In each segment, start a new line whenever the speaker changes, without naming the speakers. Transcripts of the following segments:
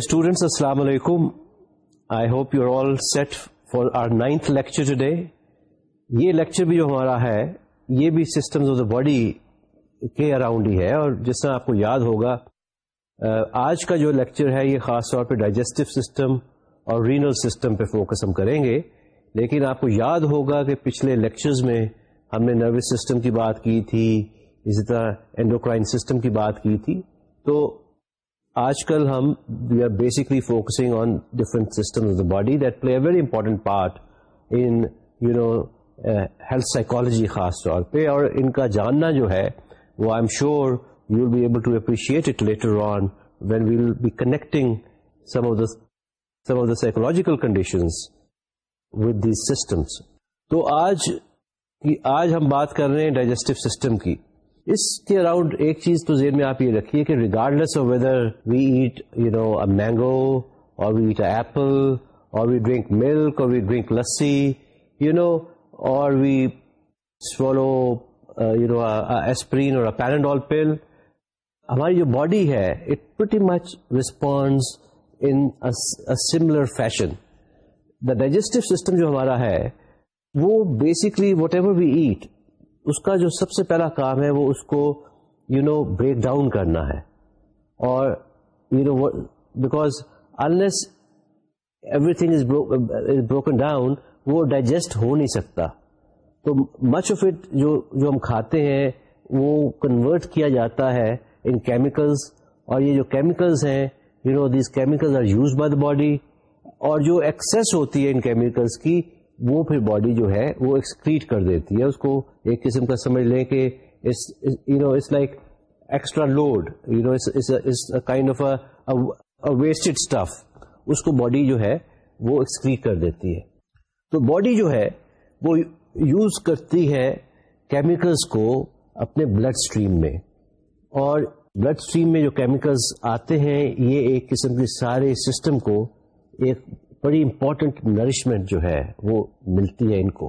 Dear students, Assalamu alaikum. I hope you're all set for our ninth lecture یہ lecture بھی جو ہمارا ہے یہ بھی سسٹمز آف دا باڈی کے اراؤنڈ ہی ہے اور جس طرح آپ کو یاد ہوگا آج کا جو لیکچر ہے یہ خاص طور پہ ڈائجسٹو سسٹم اور رینل سسٹم پہ فوکس ہم کریں گے لیکن آپ کو یاد ہوگا کہ پچھلے لیکچرز میں ہم نے نروس سسٹم کی بات کی تھی اسی طرح اینڈوکرائن سسٹم کی بات کی تھی تو آج کل ہم we are basically focusing on different system of the body that play a very important part in you know health psychology خاص طور پہ، اور ان کا جاننا جو ہے، وہ I'm sure you will be able to appreciate it later on when we will be connecting some of the some of the psychological conditions with these systems تو آج آج ہم بات کر رہے ہیں ڈائجسٹو سسٹم کی۔ اس کے اراؤنڈ ایک چیز تو ذہن میں آپ یہ رکھیے کہ regardless of whether we eat you know a mango اور وی ایٹ اے ایپل اور وی ڈرنک ملک اور وی ڈرنک لسی یو نو اور وی سولو یو نو ایسپرین اور پیرنڈول پل ہماری جو باڈی ہے it pretty much response in similar fashion the digestive system جو ہمارا ہے، وہ basically whatever we eat اس کا جو سب سے پہلا کام ہے وہ اس کو یو نو بریک ڈاؤن کرنا ہے. اور you know because unless everything is broken down وہ ڈائجسٹ ہو نہیں سکتا. تو مچ آف اٹ جو جو ہم کھاتے ہیں، وہ کنورٹ کیا جاتا ہے ان کیمیکلس اور یہ جو کیمیکلس ہیں you know these chemicals are used by the body اور جو ایکسیس ہوتی ہے ان کیمیکلس کی وہ پھر باڈی جو ہے وہ ایکسکریٹ کر دیتی ہے، اس کو ایک قسم کا سمجھ لیں کہ you know it's like extra load you know kind of wasted stuff اس کو باڈی جو ہے وہ ایکسکریٹ کر دیتی ہے۔ تو باڈی جو ہے وہ یوز کرتی ہے کیمیکلس کو اپنے بلڈ اسٹریم میں۔ اور بلڈ اسٹریم میں جو کیمیکلس آتے ہیں، یہ ایک قسم کے سارے سسٹم کو ایک بڑی امپورٹنٹ نرشمنٹ جو ہے وہ ملتی ہے ان کو۔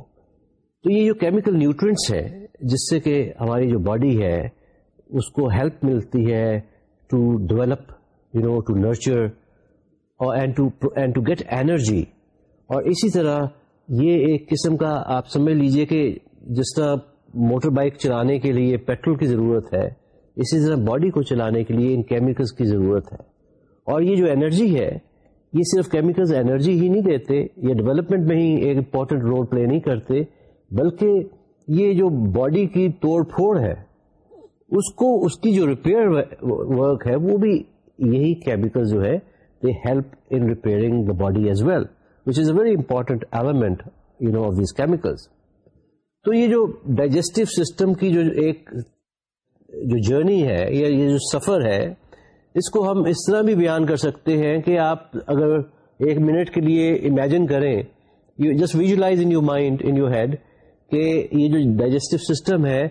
تو یہ جو کیمیکل نیوٹرینٹس ہیں، جس سے کہ ہماری جو باڈی ہے، اس کو ہیلپ ملتی ہے to develop you know to nurture اور اینڈ ٹو گیٹ اینرجی اور اسی طرح یہ ایک قسم کا آپ سمجھ لیجیے کہ جس طرح موٹر بائک چلانے کے لیے پیٹرول کی ضرورت ہے، اسی طرح باڈی کو چلانے کے لیے ان کیمیکلس کی ضرورت ہے۔ اور یہ جو انرجی ہے یہ صرف کیمیکلز انرجی ہی نہیں دیتے، یہ ڈیولپمنٹ میں ہی ایک امپورٹنٹ رول پلے نہیں کرتے، بلکہ یہ جو باڈی کی توڑ پھوڑ ہے، اس کو، اس کی جو ریپیئر ورک ہے، وہ بھی یہی کیمیکل جو ہے they help in repairing the body as well which is a very important element you know of these chemicals تو یہ جو ڈائجسٹو سسٹم کی جو ایک جو جرنی ہے، یا یہ جو سفر ہے اس کو ہم اس طرح بھی بیان کر سکتے ہیں کہ آپ اگر ایک منٹ کے لیے امیجن کریں you just visualise in your mind in your head کہ یہ جو ڈائجسٹو سسٹم ہے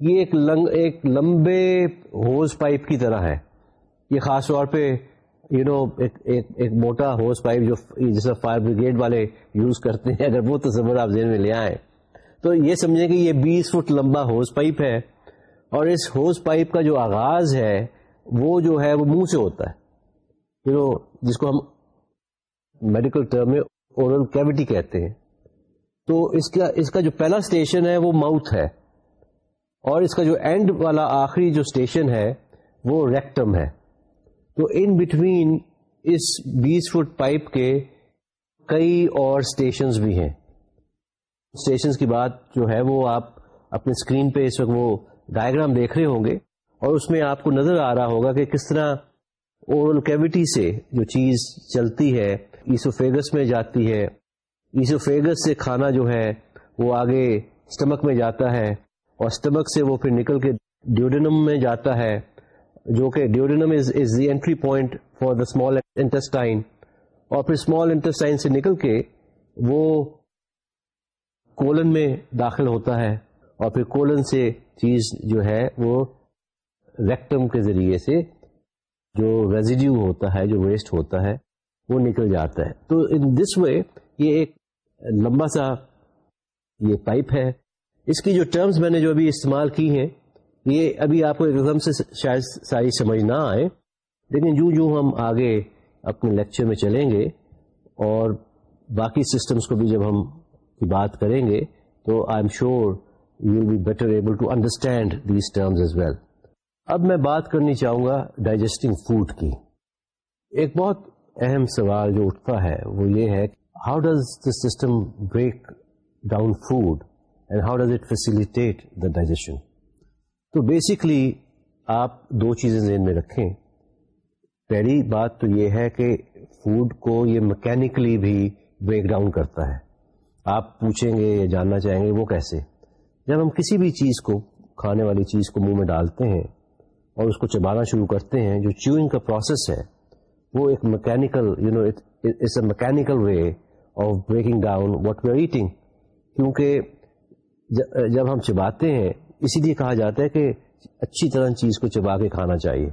یہ ایک لنگ ایک لمبے ہوز پائپ کی طرح ہے۔ یہ خاص طور پہ یو نو ایک ایک, موٹا ہوز پائپ جو جیسا فائر بریگیڈ والے یوز کرتے ہیں اگر وہ تصور آپ ذہن میں لے آئیں۔ تو یہ سمجھیں کہ یہ بیس فٹ لمبا ہوز پائپ ہے اور اس ہوز پائپ کا جو آغاز ہے وہ جو ہے وہ منہ سے ہوتا ہے۔ You know, جس کو ہم میڈیکل ٹرم میں اورل کیوٹی کہتے ہیں۔ تو اس کا اس کا جو پہلا اسٹیشن ہے وہ ماؤتھ ہے۔ اور اس کا جو اینڈ والا آخری جو اسٹیشن ہے وہ ریکٹم ہے۔ تو ان بٹوین اس بیس فٹ پائپ کے کئی اور اسٹیشنز بھی ہیں۔ اسٹیشنز کی بات جو ہے وہ آپ اپنے اسکرین پہ اس وقت وہ ڈائگرام دیکھ رہے ہوں گے۔ اور اس میں آپ کو نظر آ رہا ہوگا کہ کس طرح اورل کیوٹی سے جو چیز چلتی ہے ایسوفیگس میں جاتی ہے۔ ایسوفیگس سے کھانا جو ہے، وہ آگے اسٹمک میں جاتا ہے اور اسٹمک سے وہ پھر نکل کے ڈیوڈینم میں جاتا ہے، جو کہ duodenum is is the entry point for the small intestine اور پھر اسمال انٹسٹائن سے نکل کے وہ کولن میں داخل ہوتا ہے۔ اور پھر کولن سے چیز جو ہے، وہ ریکٹم کے ذریعے سے جو ریزیڈیو ہوتا ہے، جو ویسٹ ہوتا ہے، وہ نکل جاتا ہے۔ تو ان دس وے یہ ایک لمبا سا یہ پائپ ہے۔ اس کی جو ٹرمز میں نے جو ابھی استعمال کی ہیں، یہ ابھی آپ کو ایک دم سے شاید ساری سمجھ نہ آئے، لیکن جو جو ہم آگے اپنے لیکچر میں چلیں گے اور باقی سسٹمس کو بھی جب ہم کی بات کریں گے، تو I'm sure you will be better able to understand these terms as well اب میں بات کرنی چاہوں گا ڈائجسٹنگ فوڈ کی۔ ایک بہت اہم سوال جو اٹھتا ہے وہ یہ ہے how does the system break down food and how does it facilitate the digestion تو بیسکلی آپ دو چیزیں ذہن میں رکھیں۔ پہلی بات تو یہ ہے کہ فوڈ کو یہ مکینکلی بھی بریک ڈاؤن کرتا ہے۔ آپ پوچھیں گے یا جاننا چاہیں گے وہ کیسے؟ جب ہم کسی بھی چیز کو، کھانے والی چیز کو منہ میں ڈالتے ہیں اور اس کو چبانا شروع کرتے ہیں، جو چیوئنگ کا پروسیس ہے، وہ ایک mechanical you know it's a mechanical way of breaking down what we are eating کیونکہ جب ہم چباتے ہیں، اسی لیے کہا جاتا ہے کہ اچھی طرح چیز کو چبا کے کھانا چاہیے،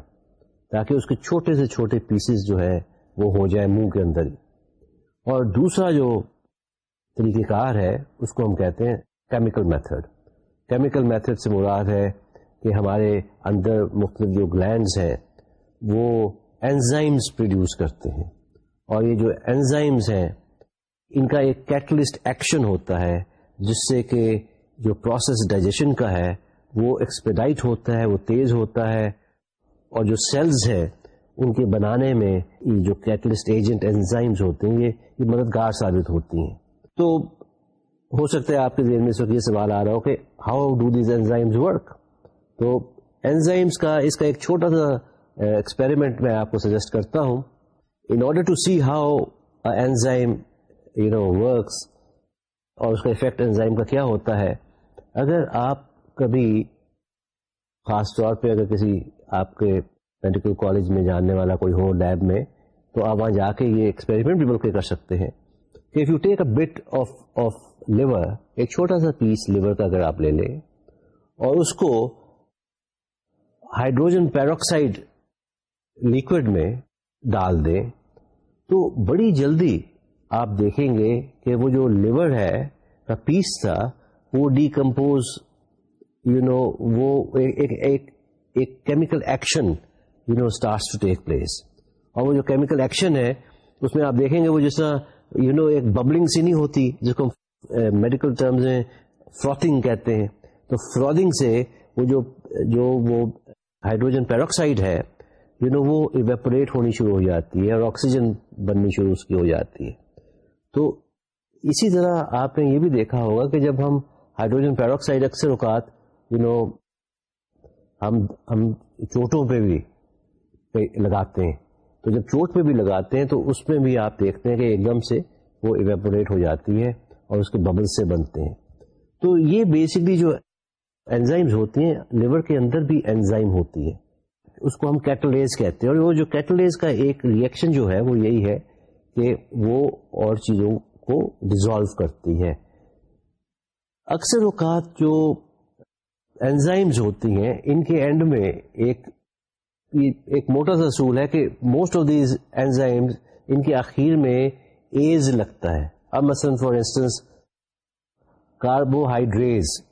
تاکہ اس کے چھوٹے سے چھوٹے پیسز جو ہے وہ ہو جائے منہ کے اندر ہی۔ اور دوسرا جو طریقہ کار ہے، اس کو ہم کہتے ہیں کیمیکل میتھڈ کیمیکل میتھڈ سے مراد ہے کہ ہمارے اندر مختلف جو گلینڈز ہیں، وہ انزائمز پروڈیوس کرتے ہیں۔ اور یہ جو انزائمز ہیں، ان کا ایک کیٹلسٹ ایکشن ہوتا ہے، جس سے کہ جو پروسیس ڈائجیشن کا ہے، وہ ایکسپیڈائٹ ہوتا ہے، وہ تیز ہوتا ہے۔ اور جو سیلز ہیں، ان کے بنانے میں یہ جو کیٹلسٹ ایجنٹ انزائمز ہوتے ہیں، یہ مددگار ثابت ہوتی ہیں۔ تو ہو سکتا ہے آپ کے ذہن میں یہ سوال آ رہا ہو کہ how do these enzymes work تو انزائمس کا اس کا ایک چھوٹا سا ایکسپیریمنٹ میں آپ کو سجیسٹ کرتا ہوں۔ In order to see how enzyme you know works اور اس کا افیکٹ انزائم کا کیا ہوتا ہے، اگر آپ کبھی خاص طور پہ اگر کسی آپ کے میڈیکل کالج میں جاننے والا کوئی ہو لیب میں، تو آپ وہاں جا کے یہ ایکسپیریمنٹ بھی بلکہ کر سکتے ہیں۔ کہ if you take a bit of of liver ایک چھوٹا سا پیس لیور کا اگر آپ لے لیں اور اس کو ہائیڈروجن پیروکسائڈ لکوڈ میں ڈال دیں تو بڑی جلدی آپ دیکھیں گے کہ وہ جو لیور ہے، کا پیس تھا، وہ ڈیکمپوز یو نو وہ ایک chemical action you know start to take place اور وہ جو کیمیکل ایکشن ہے، اس میں آپ دیکھیں گے وہ جس طرح یو نو ایک ببلنگ سی نہیں ہوتی، جس کو میڈیکل ٹرمز میں فروتنگ کہتے ہیں۔ تو فرودنگ سے وہ جو جو وہ ہائیڈروجن پیروکسائڈ ہے یو نو وہ ایویپوریٹ ہونی شروع ہو جاتی ہے اور آکسیجن بننی شروع اس کی ہو جاتی ہے۔ تو اسی طرح آپ نے یہ بھی دیکھا ہوگا کہ جب ہم ہائیڈروجن پیروکسائڈ اکثر اوقات یو نو ہم ہم چوٹوں پہ بھی لگاتے ہیں۔ تو جب چوٹ پہ بھی لگاتے ہیں تو اس میں بھی آپ دیکھتے ہیں کہ ایک دم سے وہ ایویپوریٹ ہو جاتی ہے اور اس کے ببل سے بنتے ہیں۔ تو یہ بیسکلی جو انزائمز ہوتی ہیں لیور کے اندر بھی انزائم ہوتی ہے۔ اس کو ہم کیٹلیز کہتے ہیں۔ اور وہ جو کیٹلیز کا ایک ریئیکشن جو ہے، وہ یہی ہے کہ وہ اور چیزوں کو ڈیزالو کرتی ہے اکثر اوقات جو انزائمز ہوتی ہیں، ان کے اینڈ میں ایک ایک موٹا سا اصول ہے کہ موسٹ آف دیز اینزائم ان کے آخر میں ایز لگتا ہے۔ اب مثلاً فار انسٹنس کاربوہائیڈریز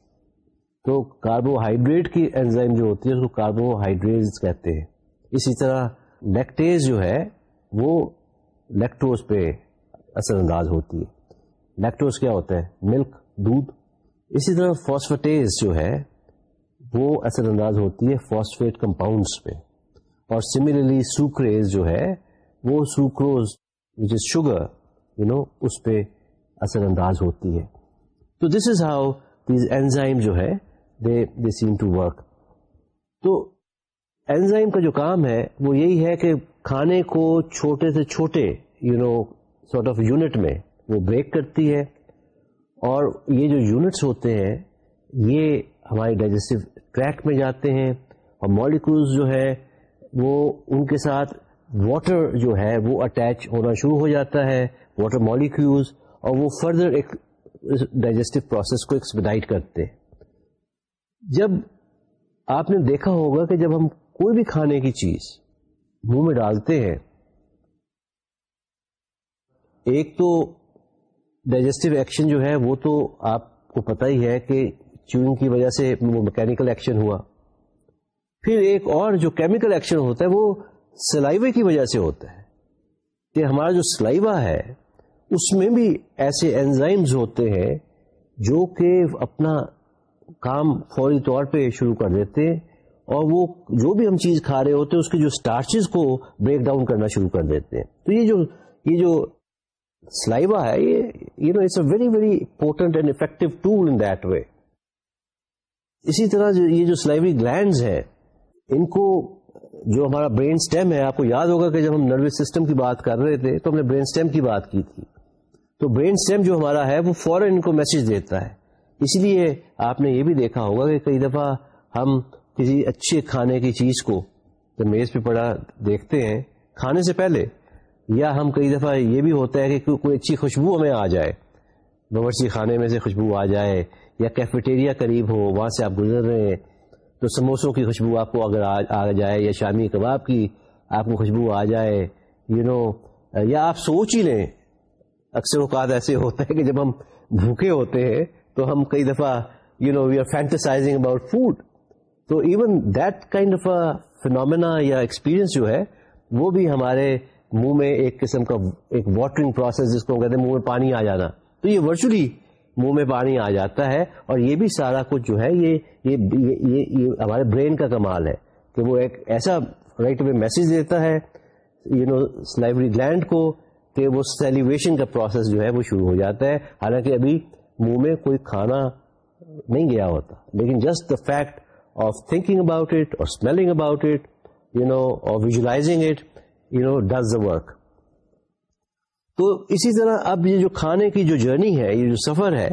تو کاربوہائیڈریٹ کی انزائم جو ہوتی ہے، اس کو کاربوہائیڈریز کہتے ہیں۔ اسی طرح لیکٹیز جو ہے، وہ لیکٹوز پہ اثر انداز ہوتی ہے۔ لیکٹوز کیا ہوتا ہے؟ ملک، دودھ۔ اسی طرح فاسفٹیز جو ہے، وہ اثر انداز ہوتی ہے فاسفیٹ کمپاؤنڈس پہ۔ اور سملرلی سوکریز جو ہے، وہ sucrose which is sugar you know اس پہ اثر انداز ہوتی ہے۔ تو this is how these enzyme جو ہے they they seem to work. تو اینزائم کا جو کام ہے، وہ یہی ہے کہ کھانے کو چھوٹے سے چھوٹے you know sort of unit میں وہ بریک کرتی ہے۔ اور یہ جو یونٹس ہوتے ہیں، یہ ہماری ڈائجسٹو ٹریک میں جاتے ہیں۔ اور مالیکولز جو ہے وہ ان کے ساتھ واٹر جو ہے، وہ اٹیچ ہونا شروع ہو جاتا ہے واٹر مالیکولز اور وہ فردر ایک ڈائجسٹو پروسیس کو ایکسپیڈائٹ کرتے ہیں۔ جب آپ نے دیکھا ہوگا کہ جب ہم کوئی بھی کھانے کی چیز منہ میں ڈالتے ہیں، ایک تو ڈائجسٹو ایکشن جو ہے وہ تو آپ کو پتہ ہی ہے کہ چیونگ کی وجہ سے وہ میکینکل ایکشن ہوا۔ پھر ایک اور جو کیمیکل ایکشن ہوتا ہے وہ سلائیوے کی وجہ سے ہوتا ہے کہ ہمارا جو سلائیوا ہے، اس میں بھی ایسے انزائمز ہوتے ہیں جو کہ اپنا کام فوری طور پہ شروع کر دیتے ہیں اور وہ جو بھی ہم چیز کھا رہے ہوتے ہیں اس کے جو اسٹارچز کو بریک ڈاؤن کرنا شروع کر دیتے ہیں تو یہ جو یہ جو سلائیوا ہے یہ you know it's a very very important and effective tool in that way اسی طرح جو یہ جو سلائیوری گلینڈز ہیں ان کو جو ہمارا برین اسٹیم ہے، آپ کو یاد ہوگا کہ جب ہم نروس سسٹم کی بات کر رہے تھے تو ہم نے برین اسٹیم کی بات کی تھی تو برین اسٹیم جو ہمارا ہے وہ فوراً ان کو میسج دیتا ہے اس لیے آپ نے یہ بھی دیکھا ہوگا کہ کئی دفعہ ہم کسی اچھے کھانے کی چیز کو جب میز پہ پڑا دیکھتے ہیں کھانے سے پہلے، یا ہم کئی دفعہ یہ بھی ہوتا ہے کہ کوئی اچھی خوشبو ہمیں آ جائے، باورچی خانے میں سے خوشبو آ جائے، یا کیفیٹیریا قریب ہو، وہاں سے آپ گزر رہے ہیں، تو سموسوں کی خوشبو آپ کو اگر آ جائے، یا شامی کباب کی آپ کو خوشبو آ جائے یو نو یا آپ سوچ ہی لیں۔ اکثر اوقات ایسے ہوتا ہے کہ جب ہم بھوکے ہوتے ہیں تو ہم کئی دفعہ you know we are fantasising about food تو even that kind of phenomena یا ایکسپیرئنس جو ہے وہ بھی ہمارے منہ میں ایک قسم کا ایک واٹرنگ پروسیس جس کو کہتے ہیں منہ میں پانی آ جانا. تو یہ ورچولی منہ میں پانی آ جاتا ہے اور یہ بھی سارا کچھ جو ہے یہ یہ, یہ, یہ ہمارے برین کا کمال ہے کہ وہ ایک ایسا رائٹ وے میسج دیتا ہے یو نو سلائبری گلینڈ کو کہ وہ سیلیبریشن کا پروسیس جو ہے وہ شروع ہو جاتا ہے. حالانکہ ابھی منہ میں کوئی کھانا نہیں گیا ہوتا۔ لیکن just the fact of thinking about it اور smelling about it you know اور visualising it you know does the work تو اسی طرح اب یہ جو کھانے کی جو جرنی ہے، یہ جو سفر ہے،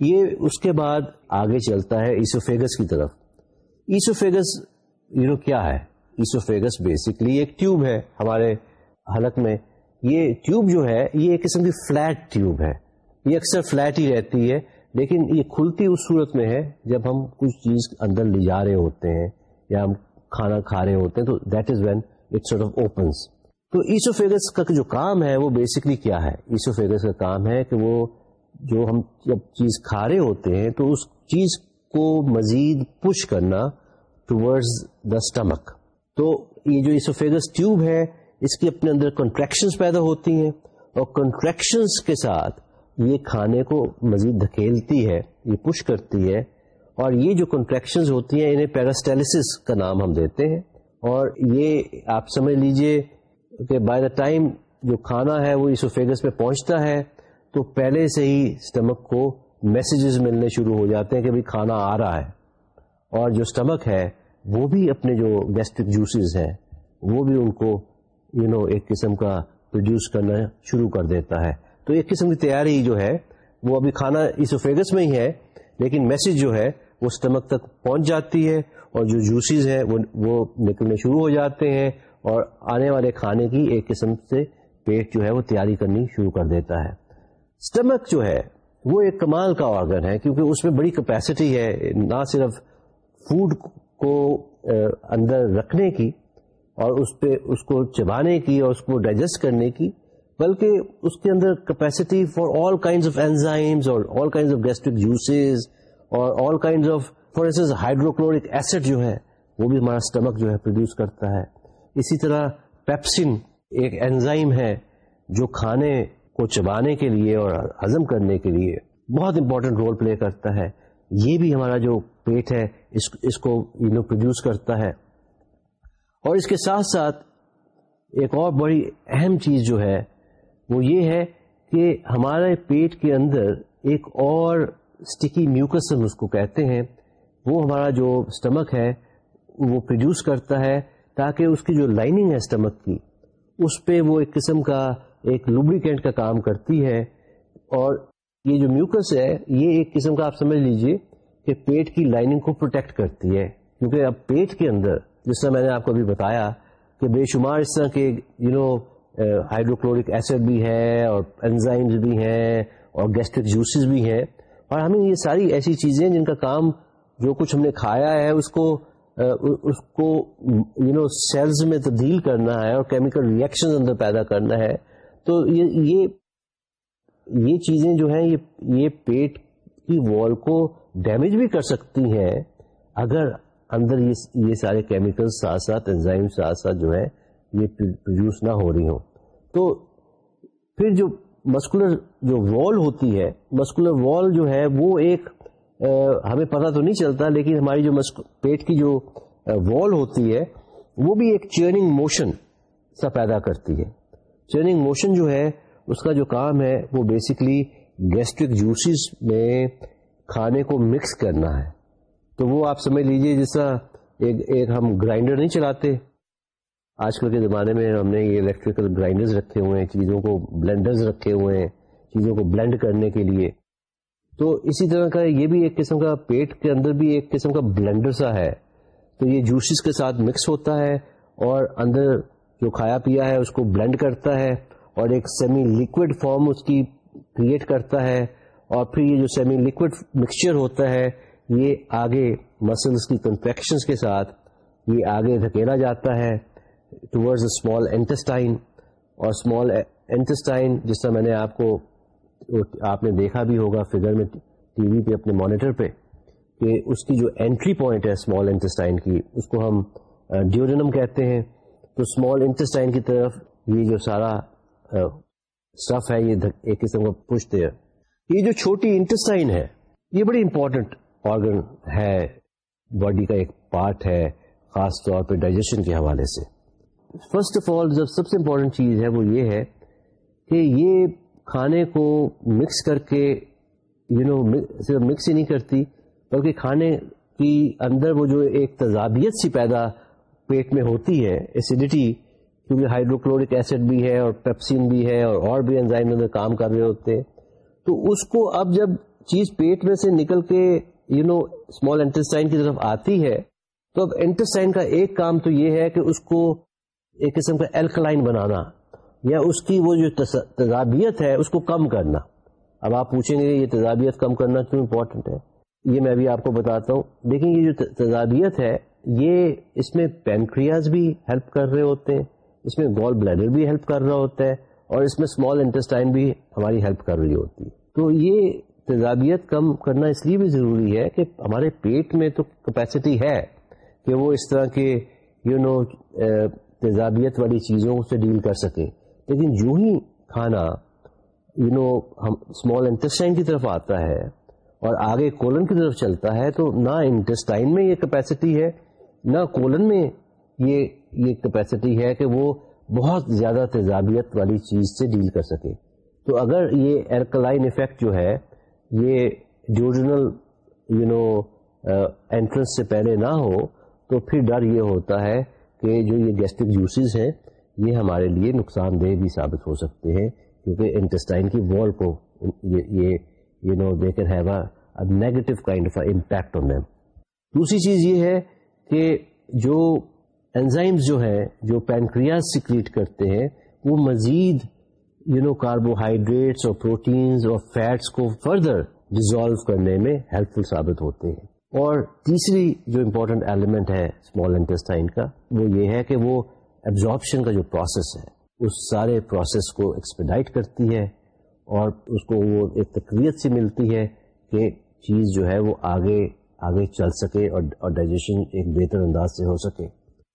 یہ اس کے بعد آگے چلتا ہے ایسوفیگس کی طرف۔ ایسوفیگس یو نو کیا ہے؟ ایسوفیگس بیسکلی ایک ٹیوب ہے ہمارے حلق میں۔ یہ ٹیوب جو ہے، یہ ایک قسم کی فلیٹ ٹیوب ہے۔ یہ اکثر فلیٹ ہی رہتی ہے، لیکن یہ کھلتی اس صورت میں ہے جب ہم کچھ چیز اندر لے جا رہے ہوتے ہیں یا ہم کھانا کھا رہے ہوتے ہیں، تو that is when it sort of opens تو ایسوفیگس کا جو کام ہے، وہ بیسکلی کیا ہے؟ ایسوفیگس کا کام ہے کہ وہ جو ہم جب چیز کھا رہے ہوتے ہیں، تو اس چیز کو مزید پش کرنا ٹورڈز دا اسٹمک تو یہ جو ایسوفیگس ٹیوب ہے، اس کے اپنے اندر کنٹریکشن پیدا ہوتی ہیں اور کنٹریکشنس کے ساتھ یہ کھانے کو مزید دھکیلتی ہے یہ پش کرتی ہے اور یہ جو کنٹریکشن ہوتی ہیں انہیں پیراسٹیلس کا نام ہم دیتے ہیں۔ اور یہ آپ سمجھ لیجیے کہ بائی دا ٹائم جو کھانا ہے وہ اسوفیگس میں پہنچتا ہے تو پہلے سے ہی اسٹمک کو میسیجز ملنے شروع ہو جاتے ہیں کہ کھانا آ رہا ہے۔ اور جو اسٹمک ہے وہ بھی اپنے جو گیسٹرک جوسز ہیں وہ بھی ان کو یو you نو know, ایک قسم کا پروڈیوس کرنا شروع کر دیتا ہے۔ تو ایک قسم کی تیاری جو ہے، وہ ابھی کھانا اسوفیگس میں ہی ہے، لیکن میسج جو ہے، وہ اسٹمک تک پہنچ جاتی ہے اور جو جوسیز ہیں، وہ وہ نکلنے شروع ہو جاتے ہیں اور آنے والے کھانے کی ایک قسم سے پیٹ جو ہے، وہ تیاری کرنی شروع کر دیتا ہے۔ اسٹمک جو ہے، وہ ایک کمال کا آرگن ہے، کیونکہ اس میں بڑی کیپیسٹی ہے، نہ صرف فوڈ کو اندر رکھنے کی اور اس پہ، اس کو چبانے کی اور اس کو ڈائجسٹ کرنے کی بلکہ اس کے اندر capacity for all kind of enzymes اور all kind of gastric juices اور all kind of for instance hydrochloric acid جو ہے، وہ بھی ہمارا اسٹمک جو ہے پروڈیوس کرتا ہے. اسی طرح پیپسن ایک انزائم ہے جو کھانے کو چبانے کے لیے اور ہضم کرنے کے لیے بہت امپورٹنٹ رول پلے کرتا ہے. یہ بھی ہمارا جو پیٹ ہے، اس اس کو یو نو پروڈیوس کرتا ہے. اور اس کے ساتھ ساتھ ایک اور بڑی اہم چیز جو ہے وہ یہ ہے کہ ہمارے پیٹ کے اندر ایک اور اسٹکی میوکس ہم اس کو کہتے ہیں۔ وہ ہمارا جو اسٹمک ہے، وہ پروڈیوس کرتا ہے تاکہ اس کی جو لائننگ ہے اسٹمک کی، اس پہ وہ ایک قسم کا ایک لوبریکینٹ کا کام کرتی ہے۔ اور یہ جو میوکس ہے، یہ ایک قسم کا آپ سمجھ لیجیے کہ پیٹ کی لائننگ کو پروٹیکٹ کرتی ہے۔ کیونکہ اب پیٹ کے اندر، جس طرح میں نے آپ کو ابھی بتایا کہ بے شمار اس طرح کے یو نو ہائیڈروکلورک ایسڈ بھی ہے اور انزائمز بھی ہیں اور گیسٹرک جوسز بھی ہیں اور ہمیں یہ ساری ایسی چیزیں جن کا کام جو کچھ ہم نے کھایا ہے، اس کو اس کو، یو نو، سیلز میں تبدیل کرنا ہے اور کیمیکل ریئیکشن اندر پیدا کرنا ہے۔ تو یہ یہ چیزیں جو ہیں، یہ یہ پیٹ کی وال کو ڈیمیج بھی کر سکتی ہیں۔ اگر اندر یہ یہ سارے کیمیکل ساتھ ساتھ انزائم ساتھ ساتھ جو ہے یہ پروڈیوس نہ ہو رہی ہوں۔ تو پھر جو مسکولر جو وال ہوتی ہے، مسکولر وال جو ہے، وہ ایک ہمیں پتہ تو نہیں چلتا، لیکن ہماری جو پیٹ کی جو وال ہوتی ہے، وہ بھی ایک چرننگ موشن سا پیدا کرتی ہے۔ چرننگ موشن جو ہے، اس کا جو کام ہے، وہ بیسکلی گیسٹرک جوسز میں کھانے کو مکس کرنا ہے۔ تو وہ آپ سمجھ لیجیے، جس طرح ایک ایک ہم گرائنڈر نہیں چلاتے آج کل کے زمانے میں ہم نے یہ الیکٹریکل گرائنڈرز رکھے ہوئے ہیں، چیزوں کو بلینڈرز رکھے ہوئے ہیں، چیزوں کو بلینڈ کرنے کے لیے۔ تو اسی طرح کا یہ بھی ایک قسم کا پیٹ کے اندر بھی ایک قسم کا بلینڈر سا ہے۔ تو یہ جوسز کے ساتھ مکس ہوتا ہے اور اندر جو کھایا پیا ہے اس کو بلینڈ کرتا ہے اور ایک سیمی لیکوڈ فارم اس کی کریٹ کرتا ہے۔ اور پھر یہ جو سیمی لیکوڈ مکسچر ہوتا ہے، یہ آگے مسلس کی کنفیکشنس کے ساتھ یہ آگے دھکیلا جاتا ہے۔ ٹورڈز اسمال انٹسٹائن اور اسمال انٹسٹائن جس طرح میں نے آپ کو آپ نے دیکھا بھی ہوگا فگر میں ٹی وی پہ اپنے مانیٹر پہ کہ اس کی جو انٹری پوائنٹ ہے اسمال انٹسٹائن کی، اس کو ہم ڈیورنم کہتے ہیں۔ تو اسمال انٹسٹائن کی طرف یہ جو سارا اسٹف ہے، یہ ایک قسم کا پوچھتے ہیں یہ جو چھوٹی انٹسٹائن ہے، یہ بڑی امپورٹنٹ آرگن ہے باڈی کا ایک پارٹ ہے، خاص طور پہ ڈائجیشن کے حوالے سے۔ فرسٹ آف آل جب سب سے امپورٹنٹ چیز ہے وہ یہ ہے کہ یہ کھانے کو مکس کر کے یو نو صرف مکس ہی نہیں کرتی، بلکہ کھانے کی اندر وہ جو ایک تضابیت سی پیدا پیٹ میں ہوتی ہے ایسیڈیٹی کیونکہ ہائیڈروکلورک ایسڈ بھی ہے اور پیپسین بھی ہے اور اور بھی انزائم اندر کام کر رہے ہوتے ہیں۔ تو اس کو اب جب چیز پیٹ میں سے نکل کے یو نو اسمال انٹسٹائن کی طرف آتی ہے، تو اب انٹسٹائن کا ایک کام تو یہ ہے کہ اس کو ایک قسم کا ایلکلائن بنانا یا اس کی وہ جو تضابیت ہے، اس کو کم کرنا۔ اب آپ پوچھیں گے یہ تضابیت کم کرنا کیوں امپورٹنٹ ہے؟ یہ میں بھی آپ کو بتاتا ہوں۔ لیکن یہ جو تضابیت ہے، یہ اس میں پینکریاز بھی ہیلپ کر رہے ہوتے ہیں، اس میں گول بلیڈر بھی ہیلپ کر رہا ہوتا ہے، اور اس میں اسمال انٹسٹائن بھی ہماری ہیلپ کر رہی ہوتی ہے۔ تو یہ تضابیت کم کرنا اس لیے بھی ضروری ہے کہ ہمارے پیٹ میں تو کیپیسٹی ہے کہ وہ اس طرح کے یو نو uh, تیزابیت والی چیزوں سے ڈیل کر سکیں لیکن جو ہی کھانا یو نو ہم اسمال انٹسٹائن کی طرف آتا ہے اور آگے کولن کی طرف چلتا ہے، تو نہ انٹسٹائن میں یہ کیپیسٹی ہے، نہ کولن میں یہ یہ کیپیسٹی ہے کہ وہ بہت زیادہ تیزابیت والی چیز سے ڈیل کر سکے۔ تو اگر یہ ایلکلائن افیکٹ جو ہے، یہ ڈیوژنل یو نو انٹرنس سے پہلے نہ ہو، تو پھر ڈر یہ ہوتا ہے کہ جو یہ گیسٹرک جوسز ہیں، یہ ہمارے لیے نقصان دہ بھی ثابت ہو سکتے ہیں، کیونکہ انٹسٹائن کی وال کو یہ you know they can have a negative kind of impact on them دوسری چیز یہ ہے کہ جو انزائمز جو ہیں، جو پینکریاز سیکریٹ کرتے ہیں، وہ مزید یو نو کاربوہائیڈریٹس اور پروٹینز اور فیٹس کو فردر ڈیزالو کرنے میں ہیلپ فل ثابت ہوتے ہیں۔ اور تیسری جو امپورٹنٹ ایلیمنٹ ہے اسمال انٹسٹائن کا، وہ یہ ہے کہ وہ ایبزاربشن کا جو پروسیس ہے، اس سارے پروسیس کو ایکسپیڈائٹ کرتی ہے اور اس کو وہ ایک تقویت سے ملتی ہے کہ چیز جو ہے وہ آگے آگے چل سکے اور ڈائجیشن ایک بہتر انداز سے ہو سکے۔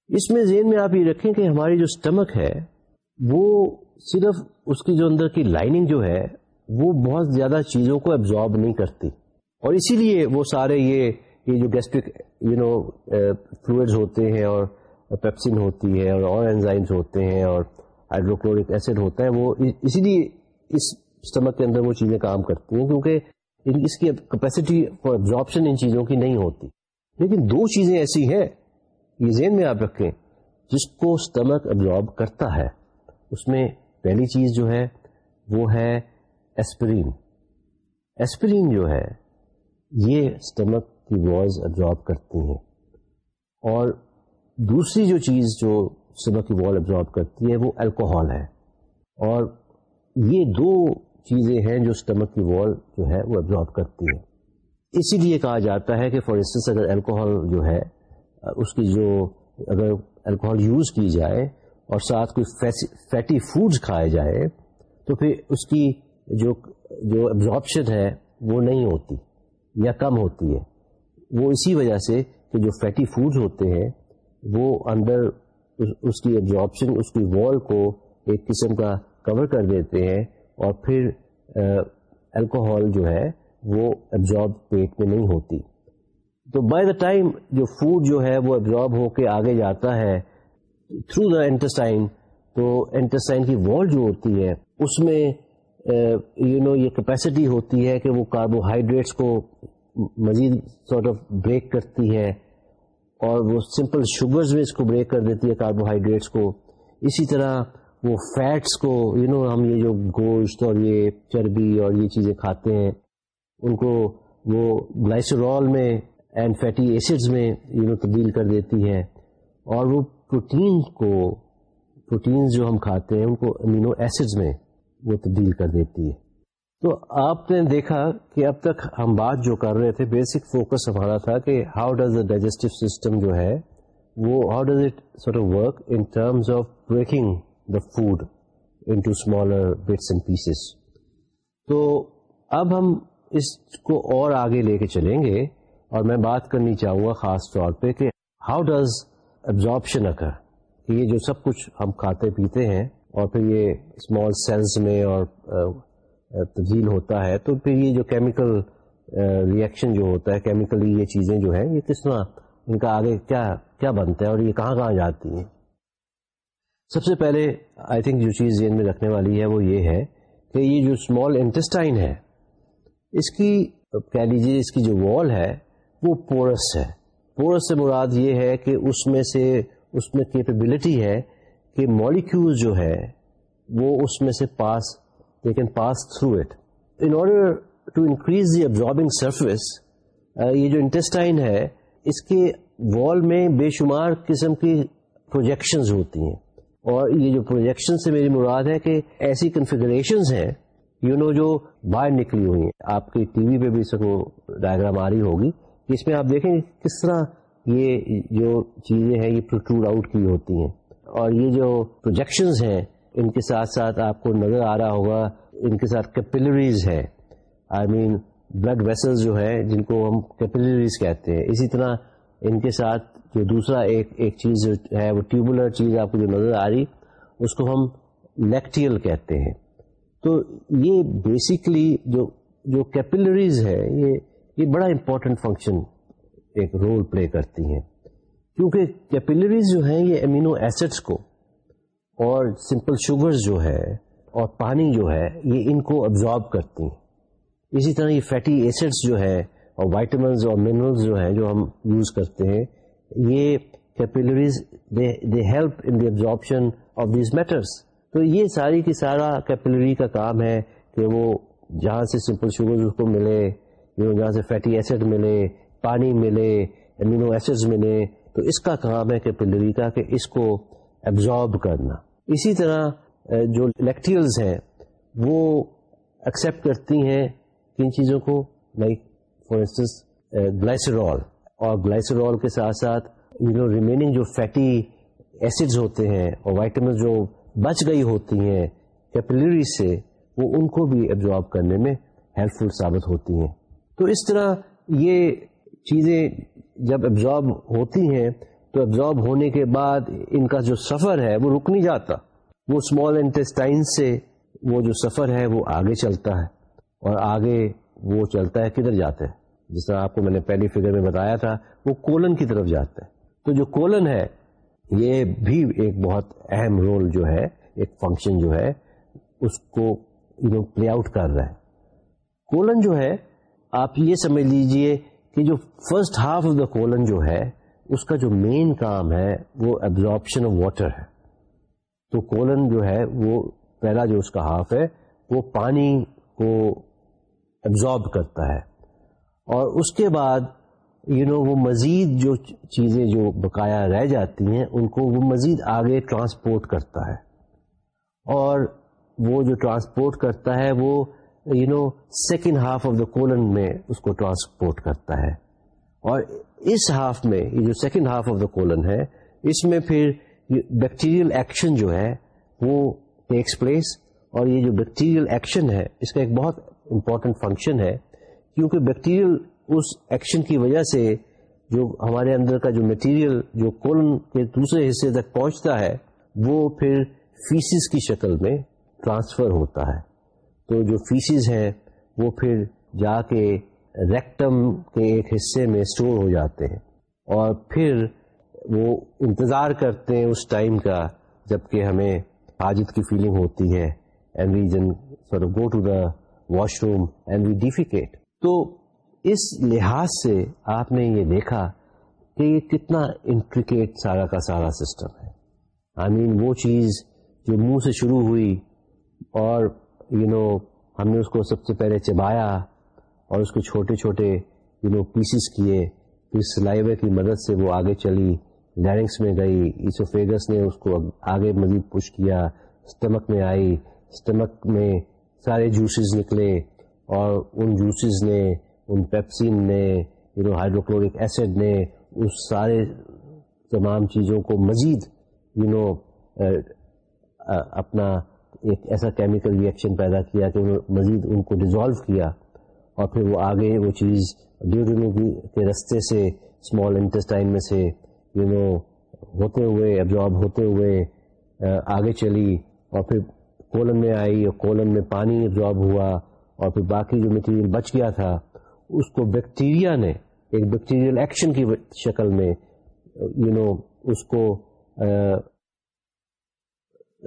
اس میں ذہن میں آپ یہ رکھیں کہ ہماری جو اسٹمک ہے، وہ صرف اس کی جو اندر کی لائننگ جو ہے، وہ بہت زیادہ چیزوں کو ایبزارب نہیں کرتی۔ اور اسی لیے وہ سارے یہ یہ جو گیسٹرک یو نو فلوئڈز ہوتے ہیں اور پیپسن ہوتی ہے اور اور انزائمس ہوتے ہیں اور ہائیڈروکلورک ایسڈ ہوتا ہے وہ اسی لیے اس اسٹمک کے اندر وہ چیزیں کام کرتی ہیں کیونکہ اس کی کیپیسٹی فار ایبزاربشن ان چیزوں کی نہیں ہوتی۔ لیکن دو چیزیں ایسی ہیں یہ ذہن میں آپ رکھیں جس کو اسٹمک ایبزارب کرتا ہے۔ اس میں پہلی چیز جو ہے وہ ہے ایسپرین ایسپرین جو ہے یہ اسٹمک کی وائز ایبزارب کرتی ہیں اور دوسری جو چیز جو اسٹمک کی وال ایبزارب کرتی ہے وہ الکوہول ہے۔ اور یہ دو چیزیں ہیں جو اسٹمک کی وال جو ہے وہ ایبزارب کرتی ہے اسی لیے کہا جاتا ہے کہ فار انسٹنس اگر الکوہول جو ہے، اس کی جو اگر الکوہول یوز کی جائے اور ساتھ کوئی فیٹی فوڈز کھائے جائے، تو پھر اس کی جو جو ایبزاربشن ہے وہ نہیں ہوتی یا کم ہوتی ہے۔ وہ اسی وجہ سے کہ جو فیٹی فوڈ ہوتے ہیں، وہ اندر اس کی ایبزاربشن اس کی وال کو ایک قسم کا کور کر دیتے ہیں اور پھر الکوہول جو ہے، وہ ایبزارب پیٹ میں نہیں ہوتی۔ تو بائی دا ٹائم جو فوڈ جو ہے، وہ ایبزارب ہو کے آگے جاتا ہے تھرو دا انٹسٹائن تو انٹسٹائن کی وال جو ہوتی ہے، اس میں یو نو یہ کیپیسٹی ہوتی ہے کہ وہ کاربوہائیڈریٹس کو مزید سارٹ آف بریک کرتی ہے اور وہ سمپل شوگرز میں اس کو بریک کر دیتی ہے کاربوہائیڈریٹس کو۔ اسی طرح وہ فیٹس کو یو you نو know, ہم یہ جو گوشت اور یہ چربی اور یہ چیزیں کھاتے ہیں ان کو وہ گلائسرول میں اینڈ فیٹی ایسڈز میں یو نو تبدیل کر دیتی ہے۔ اور وہ پروٹین کو پروٹینز جو ہم کھاتے ہیں ان کو امینو ایسڈز میں وہ تبدیل کر دیتی ہے۔ تو آپ نے دیکھا کہ اب تک ہم بات جو کر رہے تھے بیسک فوکس ہمارا تھا کہ how does the digestive system جو ہے، وہ how does it sort of work in terms of breaking the food into smaller bits and pieces تو اب ہم اس کو اور آگے لے کے چلیں گے اور میں بات کرنی چاہوں گا خاص طور پہ کہ ہاؤ ڈز ایبزاربشن اکر کہ یہ جو سب کچھ ہم کھاتے پیتے ہیں اور پھر یہ اسمال سیلس میں اور تبدیل ہوتا ہے، تو پھر یہ جو کیمیکل ریئیکشن جو ہوتا ہے کیمیکلی یہ چیزیں جو ہیں، یہ کس طرح، ان کا آگے کیا کیا بنتا ہے اور یہ کہاں کہاں جاتی ہیں؟ سب سے پہلے آئی تھنک جو چیز ذہن میں رکھنے والی ہے وہ یہ ہے کہ یہ جو اسمال انٹسٹائن ہے، اس کی، کہہ لیجیے اس کی جو وال ہے، وہ پورس ہے۔ پورس سے مراد یہ ہے کہ اس میں سے، اس میں کیپیبلٹی ہے کہ مالیکول جو ہے وہ اس میں سے pass they can pass through it in order to increase the absorbing surface یہ جو انٹسٹائن ہے، اس کے وال میں بے شمار قسم کی پروجیکشنز ہوتی ہیں. اور یہ جو پروجیکشن سے میری مراد ہے کہ ایسی کنفیگریشنز ہیں یو نو جو باہر نکلی ہوئی ہیں. آپ کی ٹی وی پہ بھی سکو ڈائگرام آ رہی ہوگی اس میں آپ دیکھیں کس طرح یہ جو چیزیں ہیں یہ پروٹور آؤٹ کی ہوتی ہیں. اور یہ جو پروجیکشنز ہیں ان کے ساتھ ساتھ آپ کو نظر آ رہا ہوگا، ان کے ساتھ کیپلریز ہے آئی مین بلڈ ویسلز جو ہے جن کو ہم کیپلریز کہتے ہیں۔ اسی طرح ان کے ساتھ جو دوسرا ایک ایک چیز ہے، وہ ٹیوبولر چیز آپ کو جو نظر آ رہی، اس کو ہم لیکٹیل کہتے ہیں۔ تو یہ بیسکلی جو جو کیپلریز ہے یہ یہ بڑا امپورٹنٹ فنکشن ایک رول پلے کرتی ہیں۔ کیونکہ کیپلریز جو ہیں، یہ امینو ایسڈس کو اور سمپل شوگرز جو ہے اور پانی جو ہے، یہ ان کو ابزارب کرتی ہیں. اسی طرح یہ فیٹی ایسڈس جو ہے اور وائٹامنز اور منرلز جو ہیں جو ہم یوز کرتے ہیں، یہ capillaries they help in the absorption of these matters تو یہ ساری کی سارا کیپلری کا کام ہے کہ وہ جہاں سے سمپل شوگر اس کو ملے جہاں سے فیٹی ایسڈ ملے، پانی ملے امینو ایسڈ ملے، تو اس کا کام ہے کیپلری کا کہ اس کو ایبزارب کرنا. اسی طرح جو لیکٹیلز ہیں، وہ ایکسیپٹ کرتی ہیں کن چیزوں کو لائک فار انسٹنس گلائسرول اور گلائسرول کے ساتھ ساتھ یو نو ریمیننگ جو فیٹی ایسڈز ہوتے ہیں، اور وائٹامن جو بچ گئی ہوتی ہیں کیپلری سے، وہ ان کو بھی ایبزارب کرنے میں ہیلپ فل ثابت ہوتی ہیں۔ تو اس طرح یہ چیزیں جب ایبزارب ہوتی ہیں تو ایبزارب ہونے کے بعد ان کا جو سفر ہے وہ رک نہیں جاتا۔ وہ اسمال انٹسٹائن سے وہ جو سفر ہے وہ آگے چلتا ہے اور آگے وہ چلتا ہے کدھر جاتا ہے۔ جس طرح آپ کو میں نے پہلی فگر میں بتایا تھا، وہ کولن کی طرف جاتا ہے۔ تو جو کولن ہے، یہ بھی ایک بہت اہم رول جو ہے، ایک فنکشن جو ہے، اس کو پلے آؤٹ کر رہا ہے۔ کولن جو ہے، آپ یہ سمجھ لیجیے کہ جو first half of the colon جو ہے اس کا جو مین کام ہے وہ ایبزاربشن آف واٹر ہے۔ تو کولن جو ہے وہ پہلا جو اس کا ہاف ہے وہ پانی کو ایبزارب کرتا ہے۔ اور اس کے بعد یو you نو know, وہ مزید جو چیزیں جو بقایا رہ جاتی ہیں ان کو وہ مزید آگے ٹرانسپورٹ کرتا ہے۔ اور وہ جو ٹرانسپورٹ کرتا ہے وہ you know second half of the colon میں اس کو ٹرانسپورٹ کرتا ہے۔ اور اس ہاف میں، یہ جو second half of the colon ہے، اس میں پھر بیکٹیریل ایکشن جو ہے، وہ ٹیکس پلیس اور یہ جو بیکٹیریل ایکشن ہے، اس کا ایک بہت امپورٹنٹ فنکشن ہے، کیونکہ بیکٹیریل اس ایکشن کی وجہ سے جو ہمارے اندر کا جو مٹیریل جو کولن کے دوسرے حصے تک پہنچتا ہے، وہ پھر فیسز کی شکل میں ٹرانسفر ہوتا ہے۔ تو جو فیسز ہیں، وہ پھر جا کے ریکٹم کے ایک حصے میں اسٹور ہو جاتے ہیں۔ اور پھر وہ انتظار کرتے ہیں اس ٹائم کا جبکہ ہمیں حاجت کی فیلنگ ہوتی ہے۔ And we then go to the washroom and we defecate تو اس لحاظ سے آپ نے یہ دیکھا کہ یہ کتنا انٹریکیٹ سارا کا سارا سسٹم ہے۔ آئی I مین mean, وہ چیز جو منہ سے شروع ہوئی اور یو you نو know, ہم نے اس کو سب سے پہلے چبایا۔ اور اس کو چھوٹے چھوٹے یو نو پیسز کیے، پھر سلائیوے کی مدد سے وہ آگے چلی لینگس میں گئی ایسوفیگس نے اس کو آگے مزید پش کیا اسٹمک میں آئی اسٹمک میں سارے جوسز نکلے، اور ان جوسز نے، ان پیپسین نے یو نو ہائیڈروکلورک ایسڈ نے اس سارے تمام چیزوں کو مزید یو نو اپنا ایک ایسا کیمیکل ریئیکشن پیدا کیا کہ مزید ان کو ڈیزالو کیا۔ اور پھر وہ آگے وہ چیز ڈیورینو کے رستے سے اسمال انٹسٹائن میں سے یو نو ہوتے ہوئے ایبزارب ہوتے ہوئے آگے چلی اور پھر کولن میں آئی اور کولن میں پانی ایبزارب ہوا اور پھر باقی جو مٹیریل بچ گیا تھا، اس کو بیکٹیریا نے، ایک بیکٹیریل ایکشن کی شکل میں یو نو اس کو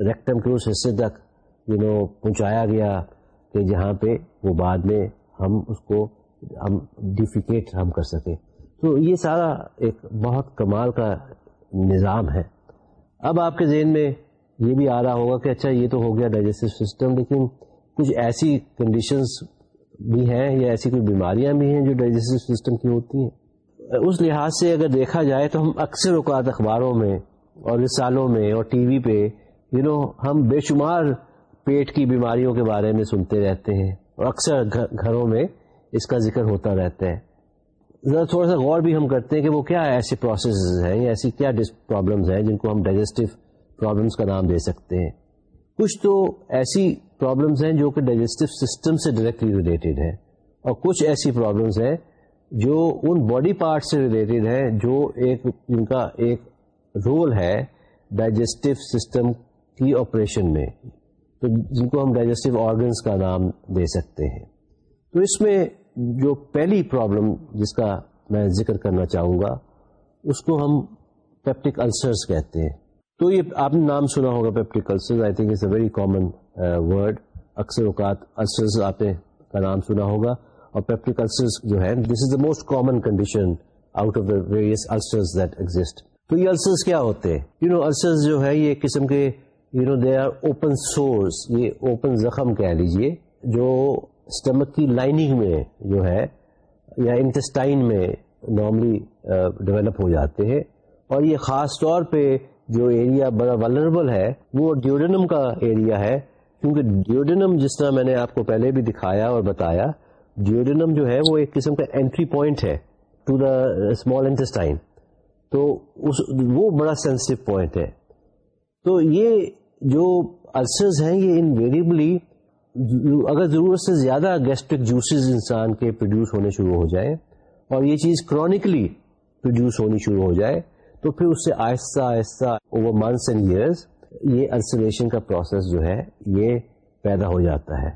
ریکٹم کے اس حصے تک یو نو پہنچایا گیا کہ جہاں پہ وہ بعد میں ہم اس کو ہم ڈیفیکیٹ ہم کر سکیں۔ تو یہ سارا ایک بہت کمال کا نظام ہے۔ اب آپ کے ذہن میں یہ بھی آ رہا ہوگا کہ اچھا یہ تو ہو گیا ڈائجسٹو سسٹم لیکن کچھ ایسی کنڈیشنز بھی ہیں یا ایسی کوئی بیماریاں بھی ہیں جو ڈائجسٹو سسٹم کی ہوتی ہیں۔ اس لحاظ سے اگر دیکھا جائے تو ہم اکثر اوقات اخباروں میں اور رسالوں میں اور ٹی وی پہ یو نو ہم بے شمار پیٹ کی بیماریوں کے بارے میں سنتے رہتے ہیں۔ اور اکثر گھروں میں اس کا ذکر ہوتا رہتا ہے۔ ذرا تھوڑا سا غور بھی ہم کرتے ہیں کہ وہ کیا ایسے پروسیسز ہیں، یا ایسی کیا پرابلمس ہیں جن کو ہم ڈائجسٹو پرابلمس کا نام دے سکتے ہیں۔ کچھ تو ایسی پرابلمس ہیں جو کہ ڈائجسٹو سسٹم سے ڈائریکٹلی ریلیٹڈ ہے اور کچھ ایسی پرابلمس ہیں جو ان باڈی پارٹ سے ریلیٹڈ ہے جو ایک جن کا ایک رول ہے ڈائجسٹو سسٹم کی آپریشن میں۔ تو جن کو ہم ڈائجسٹو آرگنس کا نام دے سکتے ہیں۔ تو اس میں جو پہلی پرابلم جس کا میں ذکر کرنا چاہوں گا، اس کو ہم پیپٹک السرس کہتے ہیں۔ تو یہ آپ نے نام سنا ہوگا peptic ulcer I think it's a very common word اکثر اوقات السرز آپ نے کا نام سنا ہوگا۔ اور پیپٹک السرز جو ہے this is the most common condition out of the various ulcers that exist تو یہ السرز کیا ہوتے ہیں؟ یو نو السرز جو ہے یہ ایک قسم کے you know they are open sores یہ اوپن زخم کہہ لیجیے، جو اسٹمک کی لائننگ میں جو ہے، یا انٹسٹائن میں نارملی ڈیولپ ہو جاتے ہیں۔ اور یہ خاص طور پہ جو ایریا بڑا ولربل ہے، وہ ڈیوڈنم کا ایریا ہے۔ کیونکہ ڈیوڈنم جس طرح میں نے آپ کو پہلے بھی دکھایا اور بتایا ڈیوڈنم جو ہے، وہ ایک قسم کا انٹری پوائنٹ ہے ٹو دا اسمال انٹسٹائن تو اس، وہ بڑا سینسٹو پوائنٹ ہے۔ تو یہ جو السرز ہیں یہ انویریبلی اگر ضرورت سے زیادہ گیسٹرک جوسز انسان کے پروڈیوس ہونے شروع ہو جائیں اور یہ چیز کرونکلی پروڈیوس ہونی شروع ہو جائے، تو پھر اس سے آہستہ آہستہ اوور منتھس اینڈ ایئرس یہ السریشن کا پروسیس جو ہے یہ پیدا ہو جاتا ہے۔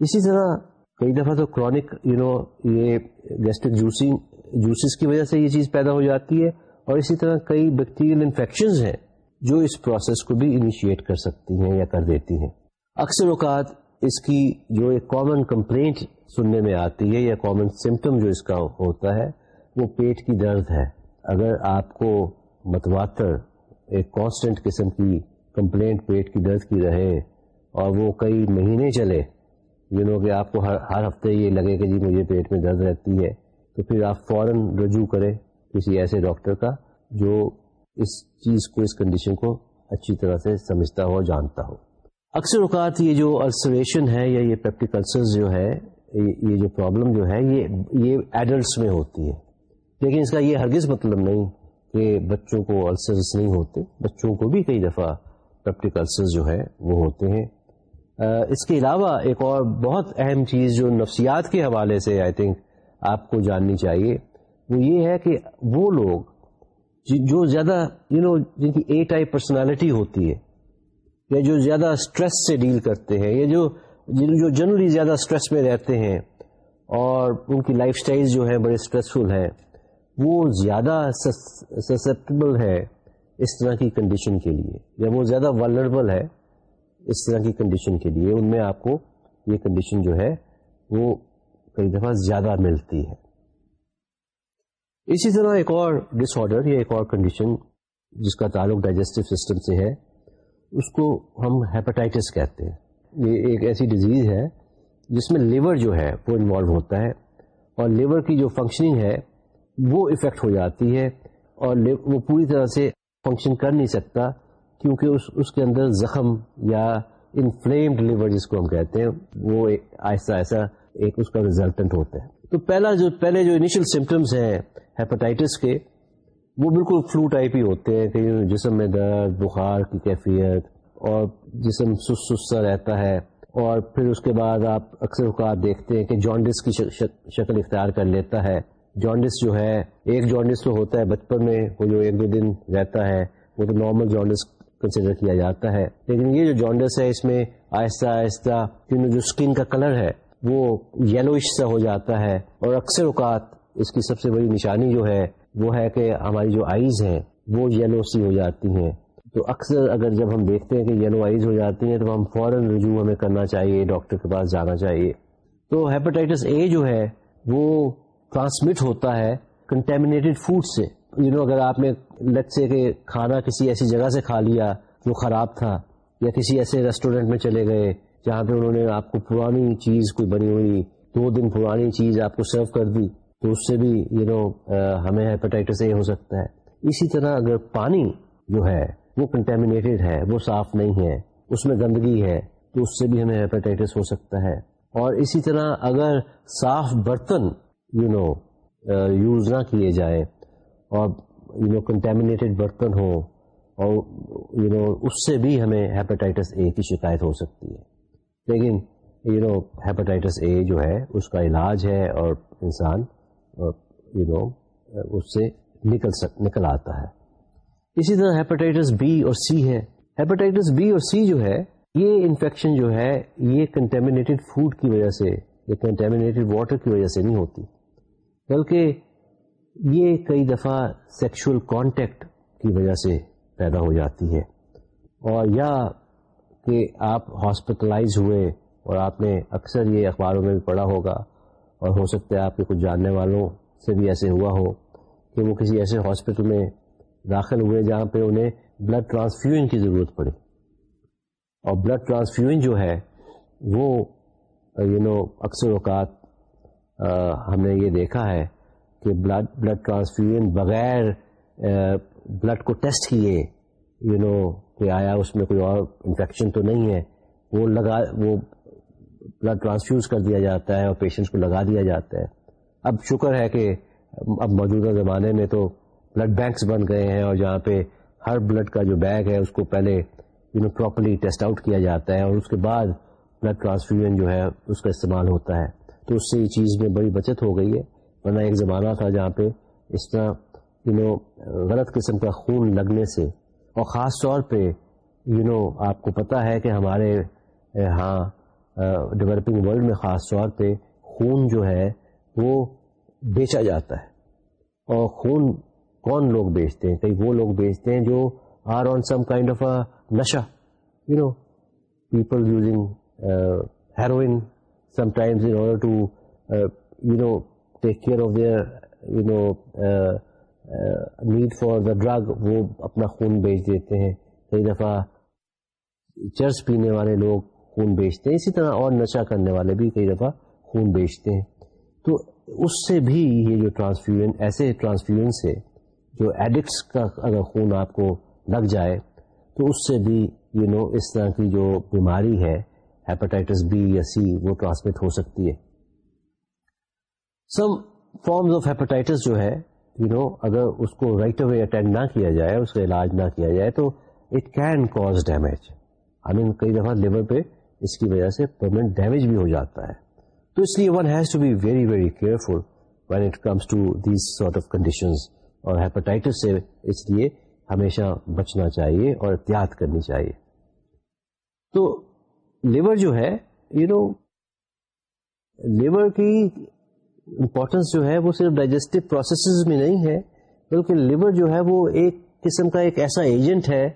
اسی طرح کئی دفعہ تو کرونک یو نو یہ گیسٹرک جوسز کی وجہ سے یہ چیز پیدا ہو جاتی ہے اور اسی طرح کئی بیکٹیریل انفیکشنز ہیں۔ جو اس پروسیس کو بھی انیشیٹ کر سکتی ہیں یا کر دیتی ہیں۔ اکثر اوقات اس کی جو ایک کامن کمپلینٹ سننے میں آتی ہے یا کامن سمٹم جو اس کا ہوتا ہے، وہ پیٹ کی درد ہے۔ اگر آپ کو متواتر ایک کانسٹنٹ قسم کی کمپلینٹ پیٹ کی درد کی رہے اور وہ کئی مہینے چلے یو نو کہ آپ کو ہر ہر ہفتے یہ لگے کہ جی مجھے پیٹ میں درد رہتی ہے، تو پھر آپ فوراً رجوع کریں کسی ایسے ڈاکٹر کا جو اس چیز کو، اس کنڈیشن کو اچھی طرح سے سمجھتا ہو جانتا ہو اکثر اوقات یہ جو السریشن ہے یا یہ پیپٹک السرز جو ہے، یہ جو پرابلم جو ہے، یہ یہ ایڈلٹس میں ہوتی ہے۔ لیکن اس کا یہ ہرگز مطلب نہیں کہ بچوں کو السرز نہیں ہوتے۔ بچوں کو بھی کئی دفعہ پیپٹک السرز جو ہے وہ ہوتے ہیں۔ اس کے علاوہ ایک اور بہت اہم چیز جو نفسیات کے حوالے سے آئی تھنک آپ کو جاننی چاہیے، وہ یہ ہے کہ وہ لوگ جی، جو زیادہ یو نو جن کی اے ٹائپ پرسنالٹی ہوتی ہے، یا جو زیادہ اسٹریس سے ڈیل کرتے ہیں، یا جو جو جنرلی زیادہ اسٹریس میں رہتے ہیں، اور ان کی لائف اسٹائل جو ہے بڑے اسٹریسفل ہے وہ زیادہ سسپٹیبل ہے اس طرح کی کنڈیشن کے لیے، یا وہ زیادہ ولربل ہے اس طرح کی کنڈیشن کے لیے، ان میں آپ کو یہ کنڈیشن جو ہے، وہ کئی دفعہ زیادہ ملتی ہے۔ اسی طرح ایک اور ڈس آرڈر یا ایک اور کنڈیشن جس کا تعلق ڈائجسٹو سسٹم سے ہے، اس کو ہم ہیپاٹائٹس کہتے ہیں۔ یہ ایک ایسی ڈیزیز ہے جس میں لیور جو ہے، وہ انوالو ہوتا ہے اور لیور کی جو فنکشننگ ہے، وہ افیکٹ ہو جاتی ہے اور وہ پوری طرح سے فنکشن کر نہیں سکتا کیونکہ اس اس کے اندر زخم یا انفلیمڈ لیور جس کو ہم کہتے ہیں، وہ ایسا ایسا ایک اس کا ریزلٹنٹ ہوتا ہے۔ تو پہلا جو، پہلے جو انیشل سمٹمس ہیں ہیپاٹائٹس کے، وہ بالکل فلو ٹائپ ہی ہوتے ہیں، کہ جسم میں درد، بخار کی کیفیت اور جسم سست سستا رہتا ہے۔ اور پھر اس کے بعد آپ اکثر اوقات دیکھتے ہیں کہ جانڈس کی شکل اختیار کر لیتا ہے۔ جانڈس جو ہے، ایک جانڈس تو ہوتا ہے بچپن میں، وہ جو ایک دو دن رہتا ہے، وہ تو نارمل جانڈس کنسیڈر کیا جاتا ہے۔ لیکن یہ جو جانڈس ہے، اس میں آہستہ آہستہ جو اسکن کا کلر ہے، وہ یلوئش سا ہو جاتا ہے۔ اور اکثر اوقات اس کی سب سے بڑی نشانی جو ہے، وہ ہے کہ ہماری جو آئیز ہیں، وہ یلو سی ہو جاتی ہیں۔ تو اکثر اگر جب ہم دیکھتے ہیں کہ یلو آئیز ہو جاتی ہیں، تو ہم فوراً رجوع ہمیں کرنا چاہیے، ڈاکٹر کے پاس جانا چاہیے۔ تو ہیپاٹائٹس اے جو ہے، وہ ٹرانسمٹ ہوتا ہے کنٹامنیٹڈ فوڈ سے۔ یو نو اگر آپ نے لٹ سے کہ کھانا کسی ایسی جگہ سے کھا لیا، جو خراب تھا، یا کسی ایسے ریسٹورینٹ میں چلے گئے، جہاں پہ انہوں نے آپ کو پرانی چیز کوئی بنی ہوئی، دو دن پرانی چیز آپ کو سرو کر دی تو اس سے بھی یو نو ہمیں ہیپاٹائٹس اے ہو سکتا ہے۔ اسی طرح اگر پانی جو ہے، وہ کنٹامنیٹڈ ہے، وہ صاف نہیں ہے، اس میں گندگی ہے، تو اس سے بھی ہمیں ہیپاٹائٹس ہو سکتا ہے۔ اور اسی طرح اگر صاف برتن یو نو یوز نہ کیے جائے اور یو نو کنٹامنیٹڈ برتن ہو اور یو نو اس سے بھی ہمیں ہیپاٹائٹس اے کی شکایت ہو سکتی ہے۔ لیکن یو نو ہیپاٹائٹس اے جو ہے، اس کا علاج ہے اور انسان یو نو اس سے نکل سک، نکل آتا ہے۔ اسی طرح ہیپاٹائٹس بی اور سی ہے۔ ہیپاٹائٹس بی اور سی جو ہے، یہ انفیکشن جو ہے، یہ کنٹامنیٹڈ فوڈ کی وجہ سے یا کنٹامنیٹڈ واٹر کی وجہ سے نہیں ہوتی۔ بلکہ یہ کئی دفعہ سیکشل کانٹیکٹ کی وجہ سے پیدا ہو جاتی ہے۔ اور یا کہ آپ ہاسپٹلائز ہوئے اور آپ نے اکثر یہ اخباروں میں بھی پڑھا ہوگا اور ہو سکتا ہے آپ کے کچھ جاننے والوں سے بھی ایسے ہوا ہو کہ وہ کسی ایسے ہاسپٹل میں داخل ہوئے جہاں پہ انہیں بلڈ ٹرانسفیوژن کی ضرورت پڑی۔ اور بلڈ ٹرانسفیوژن جو ہے، وہ یو نو اکثر اوقات ہم نے یہ دیکھا ہے کہ بلڈ بلڈ ٹرانسفیوژن بغیر بلڈ کو ٹیسٹ کیے یو نو کہ آیا اس میں کوئی اور انفیکشن تو نہیں ہے، وہ لگا، وہ بلڈ ٹرانسفیوز کر دیا جاتا ہے اور پیشنٹس کو لگا دیا جاتا ہے۔ اب شکر ہے کہ اب موجودہ زمانے میں تو بلڈ بینکس بن گئے ہیں اور جہاں پہ ہر بلڈ کا جو بیگ ہے اس کو پہلے you know properly test out کیا جاتا ہے اور اس کے بعد بلڈ ٹرانسفیوژن جو ہے اس کا استعمال ہوتا ہے۔ تو اس سے یہ چیز میں بڑی بچت ہو گئی ہے۔ ورنہ ایک زمانہ تھا جہاں پہ اس طرح یو نو غلط قسم کا خون لگنے سے اور خاص طور پہ یو نو آپ کو پتہ ہے کہ ہمارے ہاں ڈیولپنگ ورلڈ میں خاص طور پہ خون جو ہے، وہ بیچا جاتا ہے۔ اور خون کون لوگ بیچتے ہیں؟ کئی وہ لوگ بیچتے ہیں جو are on some kind of a you know people using heroin sometimes in order to you know take care of their you know need for the drug وہ اپنا خون بیچ دیتے ہیں۔ کئی دفعہ چرچ پینے والے لوگ خون بیچتے ہیں۔ اسی طرح اور نشہ کرنے والے بھی کئی دفعہ خون بیچتے ہیں۔ تو اس سے بھی یہ جو ٹرانسفیوژن ایسے ٹرانسفیوژن سے جو ایڈکٹس کا اگر خون آپ کو لگ جائے تو اس سے بھی یو you نو know, اس طرح کی جو بیماری ہے ہیپاٹائٹس بی یا سی وہ ٹرانسمٹ ہو سکتی ہے۔ سم فارمز آف ہیپاٹائٹس جو ہے یو you نو know, اگر اس کو رائٹ اوے اٹینڈ نہ کیا جائے اس کا علاج نہ کیا جائے تو it can cause damage I mean کئی دفعہ لیور پہ اس کی وجہ سے پرماننٹ ڈیمیج بھی ہو جاتا ہے۔ تو اس لیے one has to be very very careful when it comes to these sort of conditions اور ہیپاٹائٹس سے اس لیے ہمیشہ بچنا چاہیے اور احتیاط کرنی چاہیے۔ تو لیور جو ہے یو نو لیور کی امپورٹینس جو ہے وہ صرف ڈائجسٹو پروسیسز میں نہیں ہے، بلکہ لیور جو ہے وہ ایک قسم کا ایک ایسا ایجنٹ ہے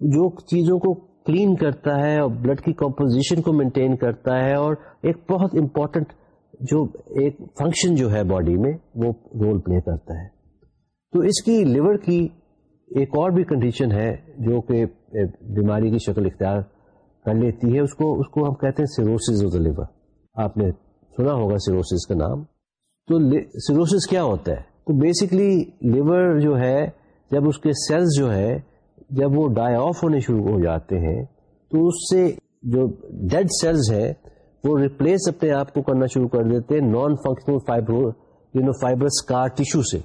جو چیزوں کو کلین کرتا ہے اور بلڈ کی کمپوزیشن کو مینٹین کرتا ہے اور ایک بہت امپورٹنٹ جو ایک فنکشن جو ہے باڈی میں وہ رول پلے کرتا ہے۔ تو اس کی لیور کی ایک اور بھی کنڈیشن ہے جو کہ بیماری کی شکل اختیار کر لیتی ہے، اس کو اس کو ہم کہتے ہیں سیروسز آف دا لیور آپ نے سنا ہوگا سیروسز کا نام۔ تو سیروسز کیا ہوتا ہے؟ تو بیسکلی لیور جو ہے، جب اس کے سیلز جو ہے جب وہ ڈائی آف ہونے شروع ہو جاتے ہیں، تو اس سے جو ڈیڈ سیلز ہے وہ ریپلیس اپنے آپ کو کرنا شروع کر دیتے ہیں non functional fibro you know fibrous scar tissue سے۔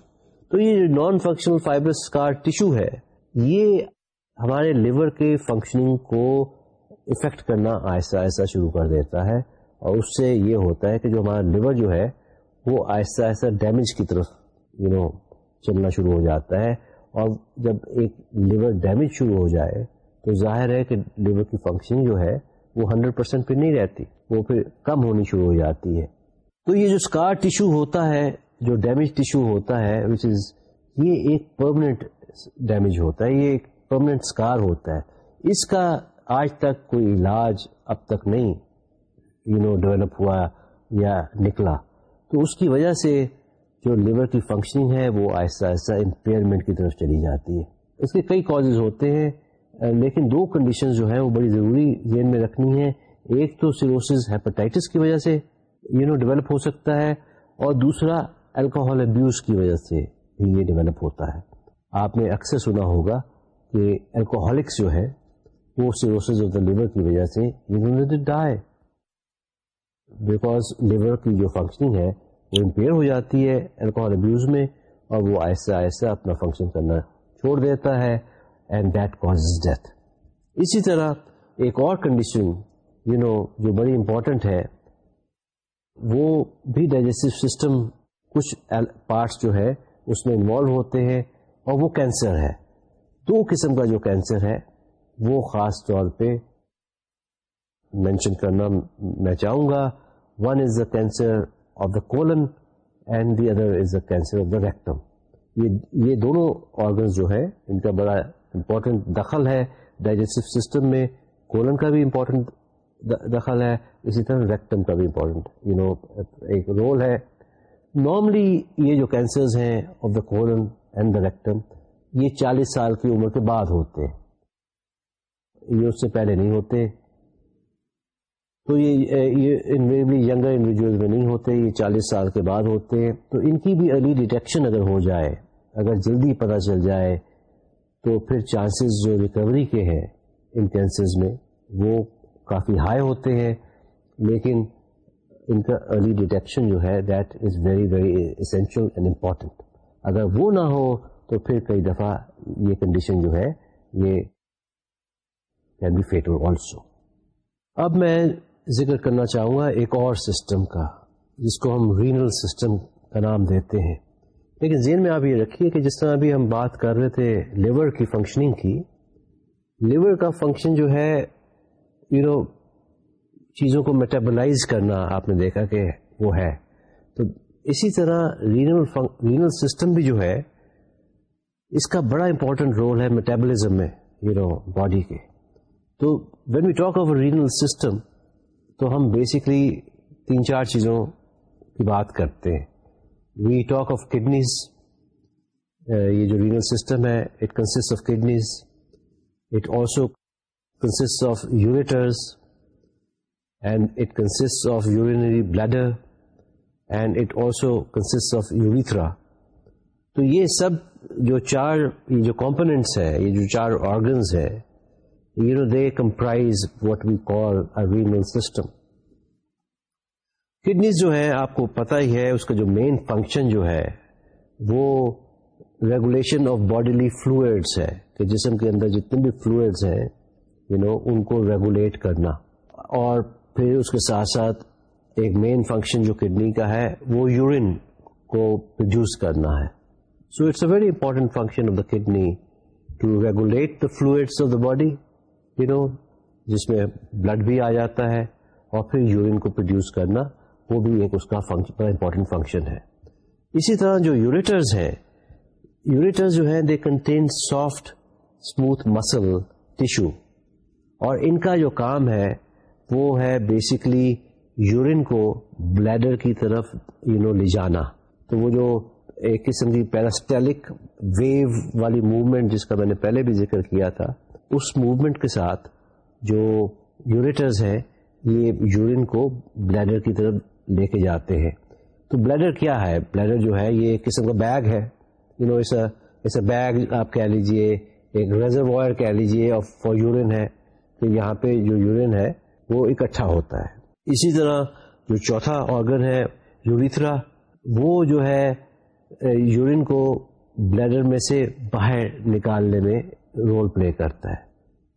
تو یہ جو non functional fibrous scar tissue ہے، یہ ہمارے لیور کے فنکشننگ کو افیکٹ کرنا آہستہ آہستہ شروع کر دیتا ہے۔ اور اس سے یہ ہوتا ہے کہ جو ہمارا لیور جو ہے، وہ آہستہ آہستہ ڈیمیج کی طرف یو نو چلنا شروع ہو جاتا ہے۔ اور جب ایک لیور ڈیمیج شروع ہو جائے، تو ظاہر ہے کہ لیور کی فنکشن جو ہے، وہ ہنڈریڈ پرسینٹ پہ نہیں رہتی، وہ پھر کم ہونی شروع ہو جاتی ہے۔ تو یہ جو اسکار ٹیشو ہوتا ہے، جو ڈیمیج ٹیشو ہوتا ہے وچ از یہ ایک پرماننٹ ڈیمیج ہوتا ہے، یہ ایک پرماننٹ اسکار ہوتا ہے۔ اس کا آج تک کوئی علاج اب تک نہیں یو نو ڈیولپ ہوا یا نکلا۔ تو اس کی وجہ سے جو لیور کی فنکشننگ ہے وہ آہستہ آہستہ امپیئرمنٹ کی طرف چلی جاتی ہے۔ اس کے کئی کاز ہوتے ہیں لیکن دو کنڈیشن جو ہیں وہ بڑی ضروری ذہن میں رکھنی ہے ایک تو سیروسز ہیپاٹائٹس کی وجہ سے یو نو ڈیولپ ہو سکتا ہے، اور دوسرا الکوہول ابیوز کی وجہ سے یہ ڈیولپ ہوتا ہے۔ آپ نے اکثر سنا ہوگا کہ الکوہولکس جو ہے وہ سیروسز آف دا لیور کی وجہ سے ڈائی بیکاز لیور کی جو فنکشننگ ہے وہ امپیئر ہو جاتی ہے الکوہول ابیوز میں، اور وہ آہستہ آہستہ اپنا فنکشن کرنا چھوڑ دیتا ہے اینڈ دیٹ کاز ڈیتھ اسی طرح ایک اور کنڈیشن یو نو جو بڑی امپورٹنٹ ہے، وہ بھی ڈائجسٹو سسٹم کچھ پارٹس جو ہے، اس میں انوالو ہوتے ہیں، اور وہ کینسر ہے۔ دو قسم کا جو کینسر ہے، وہ خاص طور پہ مینشن کرنا میں چاہوں گا۔ One is the cancer of the colon and the other is the cancer of the rectum یہ دونوں آرگنس جو ہے ان کا بڑا امپورٹنٹ دخل ہے. ڈائجسٹو سسٹم میں کولن کا بھی امپورٹنٹ دخل ہے. اسی طرح ریکٹم کا بھی امپورٹنٹ یو نو ایک رول ہے. نارملی یہ جو کینسرز ہیں of the colon and the rectum یہ چالیس سال کی عمر کے بعد ہوتے ہیں. یہ اس سے پہلے نہیں ہوتے. تو یہ ینگر انڈیویجل میں نہیں ہوتے، یہ چالیس سال کے بعد ہوتے ہیں۔ تو ان کی بھی ارلی ڈیٹیکشن اگر ہو جائے، اگر جلدی پتہ چل جائے، تو پھر چانسز جو ریکوری کے ہیں ان کینسرز میں، وہ کافی ہائی ہوتے ہیں۔ لیکن ان کا ارلی ڈیٹیکشن جو ہے that is very very essential and important اگر وہ نہ ہو، تو پھر کئی دفعہ یہ کنڈیشن جو ہے، یہ کین بی فیٹل آلسو اب میں ذکر کرنا چاہوں گا ایک اور سسٹم کا، جس کو ہم رینل سسٹم کا نام دیتے ہیں۔ لیکن ذہن میں آپ یہ رکھیے کہ جس طرح ابھی ہم بات کر رہے تھے لیور کی فنکشننگ کی، لیور کا فنکشن جو ہے یو نو چیزوں کو میٹابلائز کرنا آپ نے دیکھا کہ وہ ہے۔ تو اسی طرح رینل رینل سسٹم بھی جو ہے، اس کا بڑا امپورٹنٹ رول ہے میٹابلزم میں یو نو باڈی کے۔ تو when we talk of renal system تو ہم بیسکلی تین چار چیزوں کی بات کرتے ہیں۔ وی ٹاک آف کڈنیز یہ جو رینل سسٹم ہے it consist of kidneys it also consist of ureters and it consist of urinary bladder and it also consist of urethra تو یہ سب جو چار یہ جو کمپوننٹس ہیں یہ جو چار آرگنس ہے you know they comprise what we call renal system kidneys جو ہے آپ کو پتا ہی ہے، اس کا جو مین فنکشن جو ہے، وہ ریگولیشن آف باڈیلی فلوئڈس ہے، کہ جسم کے اندر جتنے بھی فلوئڈس ہیں یو نو ان کو ریگولیٹ کرنا. اور پھر اس کے ساتھ ساتھ ایک مین فنکشن جو کڈنی کا ہے، وہ یورین کو پروڈیوس کرنا ہے. So it's a very important function of the kidney to regulate the fluids of the body you know جس میں بلڈ بھی آ جاتا ہے اور پھر یورین کو پروڈیوس کرنا، وہ بھی ایک اس کا امپورٹنٹ فنکشن ہے۔ اسی طرح جو یوریٹرز ہیں یوریٹرز جو ہیں they contain soft smooth muscle tissue اور ان کا جو کام ہے، وہ ہے بیسکلی یورین کو بلیڈر کی طرف یو نو لے جانا۔ تو وہ جو ایک قسم کی پیراسٹیلک ویو والی موومنٹ جس کا میں نے پہلے بھی ذکر کیا تھا اس موومنٹ کے ساتھ جو یوریٹرز ہیں، یہ یورین کو بلیڈر کی طرف لے کے جاتے ہیں۔ تو بلیڈر کیا ہے؟ بلیڈر جو ہے، یہ ایک قسم کا بیگ ہے۔ یو نو اے بیگ آپ کہہ لیجیے ایک ریزروائر کہہ لیجیے اور فار یورین ہے۔ کہ یہاں پہ جو یورین ہے، وہ اکٹھا ہوتا ہے۔ اسی طرح جو چوتھا آرگن ہے یوریتھرا وہ جو ہے یورین کو بلیڈر میں سے باہر نکالنے میں رول پلے کرتا ہے۔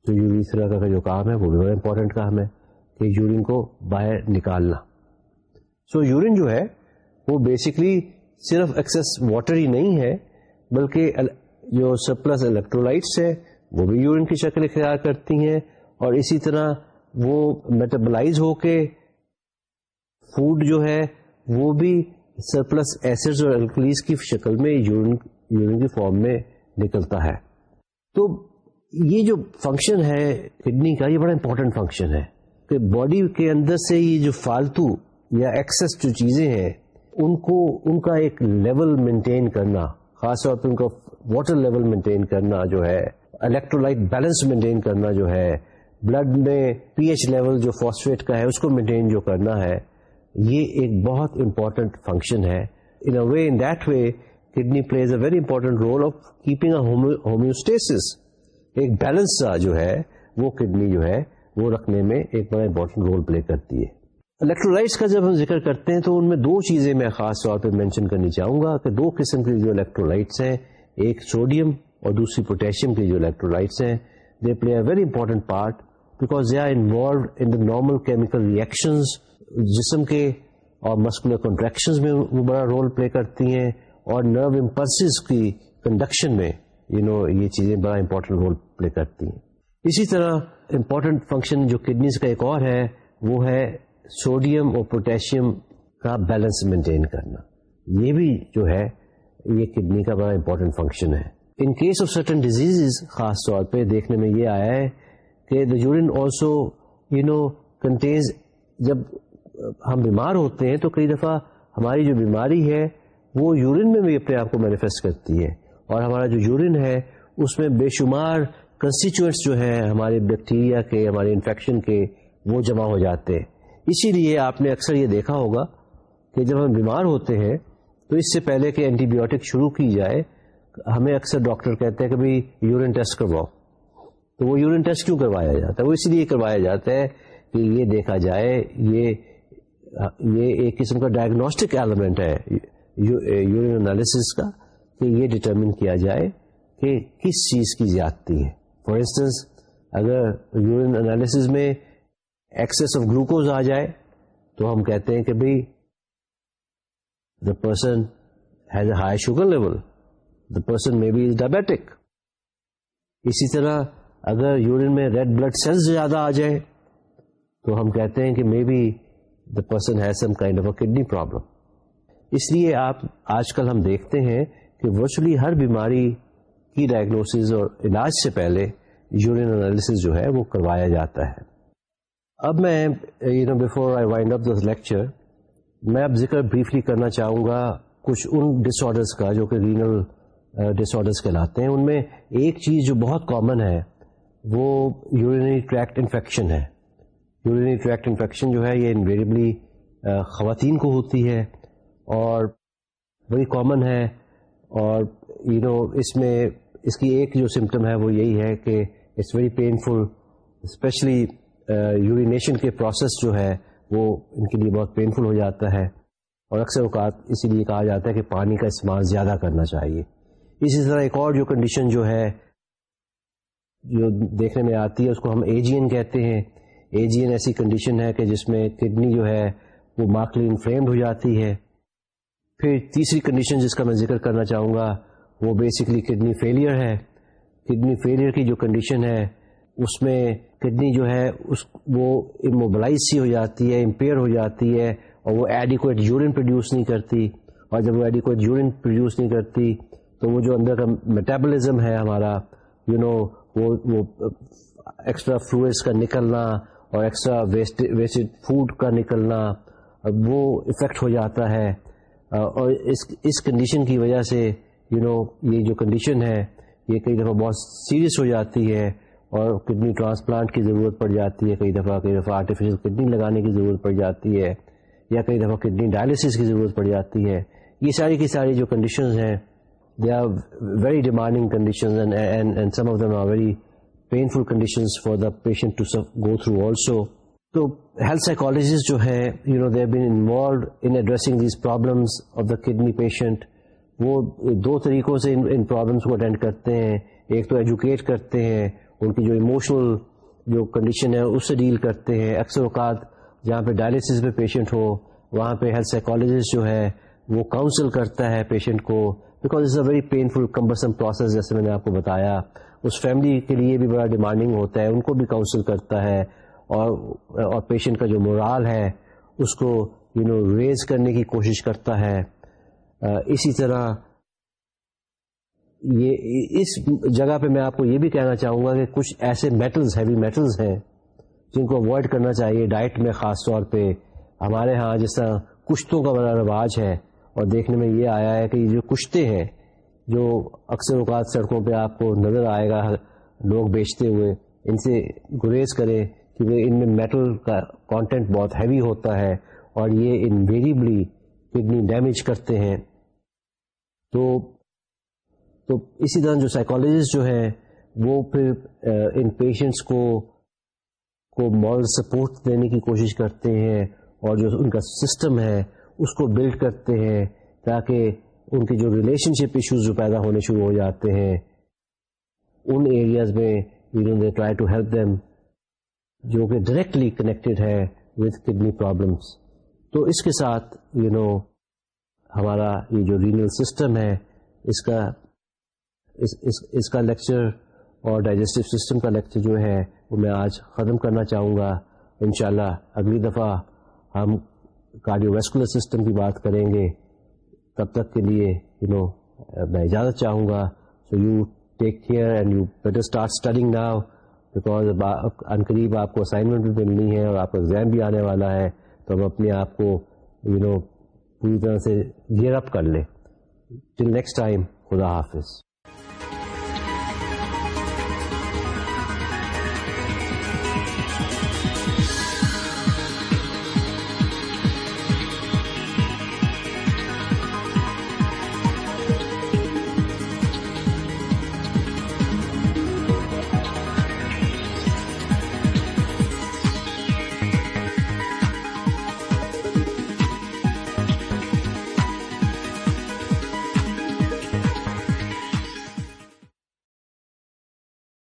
تو یوریتھرا کا جو کام ہے وہ بھی بڑا امپورٹنٹ کام ہے کہ یورین کو باہر نکالنا۔ سو so, یورین جو ہے وہ بیسکلی صرف ایکسس واٹر ہی نہیں ہے بلکہ جو سپلس الیکٹرولائٹس ہے وہ بھی یورین کی شکل اختیار کرتی ہیں۔ اور اسی طرح وہ میٹابلائز ہو کے فوڈ جو ہے وہ بھی سرپلس ایسڈ اور الکلیز کی شکل میں یورین یورین کی فارم میں نکلتا ہے۔ تو یہ جو فنکشن ہے کڈنی کا، یہ بڑا امپورٹنٹ فنکشن ہے کہ باڈی کے اندر سے یہ جو فالتو یا ایکسس جو چیزیں ہیں، ان کو، ان کا ایک لیول مینٹین کرنا، خاص طور پہ ان کا واٹر لیول مینٹین کرنا جو ہے الیکٹرولائٹ بیلنس مینٹین کرنا جو ہے بلڈ میں پی ایچ لیول جو فاسفیٹ کا ہے، اس کو مینٹین جو کرنا ہے، یہ ایک بہت امپورٹنٹ فنکشن ہے۔ In a way in that way kidney plays a very important role of keeping homeostasis ایک بیلنس جو ہے، وہ کڈنی جو ہے، وہ رکھنے میں ایک بڑا امپورٹنٹ رول پلے کرتی ہے۔ الیکٹرولائٹس کا جب ہم ذکر کرتے ہیں تو ان میں دو چیزیں میں خاص طور پہ مینشن کرنی چاہوں گا کہ دو قسم کی جو الیکٹرولائٹس ہیں، ایک سوڈیم اور دوسری پوٹیشیم کی جو الیکٹرولائٹس ہیں۔ They play a very important part because they are involved in the normal chemical reactions جسم کے اور مسکولر کنٹریکشن میں وہ بڑا رول پلے کرتی ہیں۔ اور نرو امپلسز کی کنڈکشن میں یو you نو know, یہ چیزیں بڑا امپورٹنٹ رول پلے کرتی ہیں۔ اسی طرح امپورٹنٹ فنکشن جو کڈنیز کا ایک اور ہے وہ ہے سوڈیم اور پوٹیشیم کا بیلنس مینٹین کرنا۔ یہ بھی جو ہے یہ کڈنی کا بڑا امپورٹنٹ فنکشن ہے۔ In case of certain disease خاص طور پہ دیکھنے میں یہ آیا ہے کہ the urine also you know contains جب ہم بیمار ہوتے ہیں تو کئی دفعہ ہماری جو بیماری ہے وہ یورین میں بھی اپنے آپ کو مینیفیسٹ کرتی ہے۔ اور ہمارا جو یورین ہے، اس میں بے شمار کنسٹیچوئنٹس جو ہیں، ہمارے بیکٹیریا کے، ہمارے انفیکشن کے، وہ جمع ہو جاتے ہیں۔ اسی لیے آپ نے اکثر یہ دیکھا ہوگا کہ جب ہم بیمار ہوتے ہیں، تو اس سے پہلے کہ اینٹی بایوٹک شروع کی جائے، ہمیں اکثر ڈاکٹر کہتے ہیں کہ بھائی یورین ٹیسٹ کرواؤ۔ تو وہ یورین ٹیسٹ کیوں کروایا جاتا ہے؟ وہ اس لیے کروایا جاتا ہے کہ یہ دیکھا جائے، یہ یہ ایک قسم کا ڈائگنوسٹک ایلیمنٹ ہے۔ یورین انالیسس کا کہ یہ ڈٹرمن کیا جائے کہ کس چیز کی زیادتی ہے۔ فار انسٹنس اگر یورین انالیسز میں ایکسس آف گلوکوز آ جائے، تو ہم کہتے ہیں کہ بھائی the person has a high sugar level the person may be as diabetic اسی طرح اگر یورین میں ریڈ بلڈ سیلس زیادہ آ جائیں، تو ہم کہتے ہیں کہ maybe the person has some kind of a kidney problem اس لیے آپ آج کل ہم دیکھتے ہیں کہ ورچولی ہر بیماری کی ڈائگنوسز اور علاج سے پہلے یورین انالیسز جو ہے وہ کروایا جاتا ہے۔ اب میں you know before I wind up this lecture میں اب ذکر بریفلی کرنا چاہوں گا کچھ ان ڈس آڈرس کا جو کہ رینل ڈس آڈرس کہلاتے ہیں۔ ان میں ایک چیز جو بہت کامن ہے وہ یورینری ٹریکٹ انفیکشن ہے۔ یورینری ٹریکٹ انفیکشن جو ہے یہ انویریبلی uh, خواتین کو ہوتی ہے۔ اور بڑی کامن ہے اور یو you نو know, اس میں اس کی ایک جو سمٹم ہے وہ یہی ہے کہ it's very painful especially urination کے پروسیس جو ہے وہ ان کے لیے بہت پینفل ہو جاتا ہے اور اکثر اوقات اسی لیے کہا جاتا ہے کہ پانی کا استعمال زیادہ کرنا چاہیے۔ اسی طرح ایک اور جو کنڈیشن جو ہے جو دیکھنے میں آتی ہے اس کو ہم ایجین کہتے ہیں۔ ایجین ایسی کنڈیشن ہے کہ جس میں کڈنی جو ہے وہ مارکلی انفلیمڈ ہو جاتی ہے۔ پھر تیسری کنڈیشن جس کا میں ذکر کرنا چاہوں گا وہ بیسکلی کڈنی فیلئر ہے۔ کڈنی فیلئر کی جو کنڈیشن ہے اس میں کڈنی جو ہے اس وہ اموبلائز سی ہو جاتی ہے امپیئر ہو جاتی ہے اور وہ ایڈیکویٹ یورین پروڈیوس نہیں کرتی۔ اور جب وہ ایڈیکویٹ یورین پروڈیوس نہیں کرتی تو وہ جو اندر کا میٹابولزم ہے ہمارا یو you نو know, وہ وہ ایکسٹرا فلوئڈس کا نکلنا اور ایکسٹرا ویسٹ ویسٹڈ فوڈ کا نکلنا وہ افیکٹ ہو جاتا ہے۔ اور اس اس کنڈیشن کی وجہ سے یو you نو know, یہ جو کنڈیشن ہے یہ کئی دفعہ بہت سیریس ہو جاتی ہے اور کڈنی ٹرانسپلانٹ کی ضرورت پڑ جاتی ہے کئی دفعہ کئی دفعہ آرٹیفیشل کڈنی لگانے کی ضرورت پڑ جاتی ہے یا کئی دفعہ کڈنی ڈائلسس کی ضرورت پڑ جاتی ہے۔ یہ ساری کی ساری جو کنڈیشنز ہیں they are very demanding conditions and some of them are very painful conditions for the patient to go through also تو ہیلتھ سائیکالوجسٹ جو ہے you know they been involved in addressing these problems of the kidney patient وہ دو طریقوں سے ان problems کو attend کرتے ہیں. ایک تو ایجوکیٹ کرتے ہیں، ان کی جو ایموشنل جو کنڈیشن ہے، اس سے ڈیل کرتے ہیں. اکثر اوقات جہاں پہ ڈائلسس پہ پیشنٹ ہو، وہاں پہ ہیلتھ سائیکالوجسٹ جو ہے وہ کاؤنسل کرتا ہے پیشنٹ کو because it's a very painful cumbersome process جیسے میں نے آپ کو بتایا. اس فیملی کے لیے بھی بڑا ڈیمانڈنگ ہوتا ہے، ان کو بھی کاؤنسل کرتا ہے. اور اور پیشنٹ کا جو مرال ہے، اس کو یو نو ریز کرنے کی کوشش کرتا ہے۔ اسی طرح یہ، اس جگہ پہ میں آپ کو یہ بھی کہنا چاہوں گا کہ کچھ ایسے میٹلز ہیوی میٹلز ہیں جن کو اوائڈ کرنا چاہیے ڈائٹ میں، خاص طور پہ۔ ہمارے ہاں جس طرح کشتوں کا بڑا رواج ہے اور دیکھنے میں یہ آیا ہے کہ یہ جو کشتے ہیں، جو اکثر اوقات سڑکوں پہ آپ کو نظر آئے گا، لوگ بیچتے ہوئے، ان سے گریز کریں۔ کیونکہ ان میں میٹل کا کانٹینٹ بہت ہیوی ہوتا ہے اور یہ انویریبلی کڈنی ڈیمیج کرتے ہیں۔ تو تو اسی طرح جو سائیکالوجسٹ جو ہیں، وہ پھر ان پیشنٹس کو کو مورل سپورٹ دینے کی کوشش کرتے ہیں اور جو ان کا سسٹم ہے، اس کو بلڈ کرتے ہیں تاکہ ان کے جو ریلیشن شپ ایشوز جو پیدا ہونے شروع ہو جاتے ہیں، ان ایریاز میں they try to help them جو کہ ڈائریکٹلی کنیکٹڈ ہے وتھ کڈنی پرابلمس تو اس کے ساتھ یو you نو know, ہمارا یہ جو رینل سسٹم ہے اس کا اس اس, اس کا لیکچر اور ڈائجسٹو سسٹم کا لیکچر جو ہے وہ میں آج ختم کرنا چاہوں گا۔ انشاءاللہ اگلی دفعہ ہم کارڈیو ویسکولر سسٹم کی بات کریں گے۔ تب تک کے لیے یو نو میں اجازت چاہوں گا۔ So you take care and you better start studying now because ان قریب آپ کو اسائنمنٹ بھی ملنی ہے اور آپ کا ایگزام بھی آنے والا ہے، تو ہم اپنے آپ کو یو نو پوری طرح سے گیئر اپ کر لیں۔ ٹل نیکسٹ ٹائم خدا حافظ۔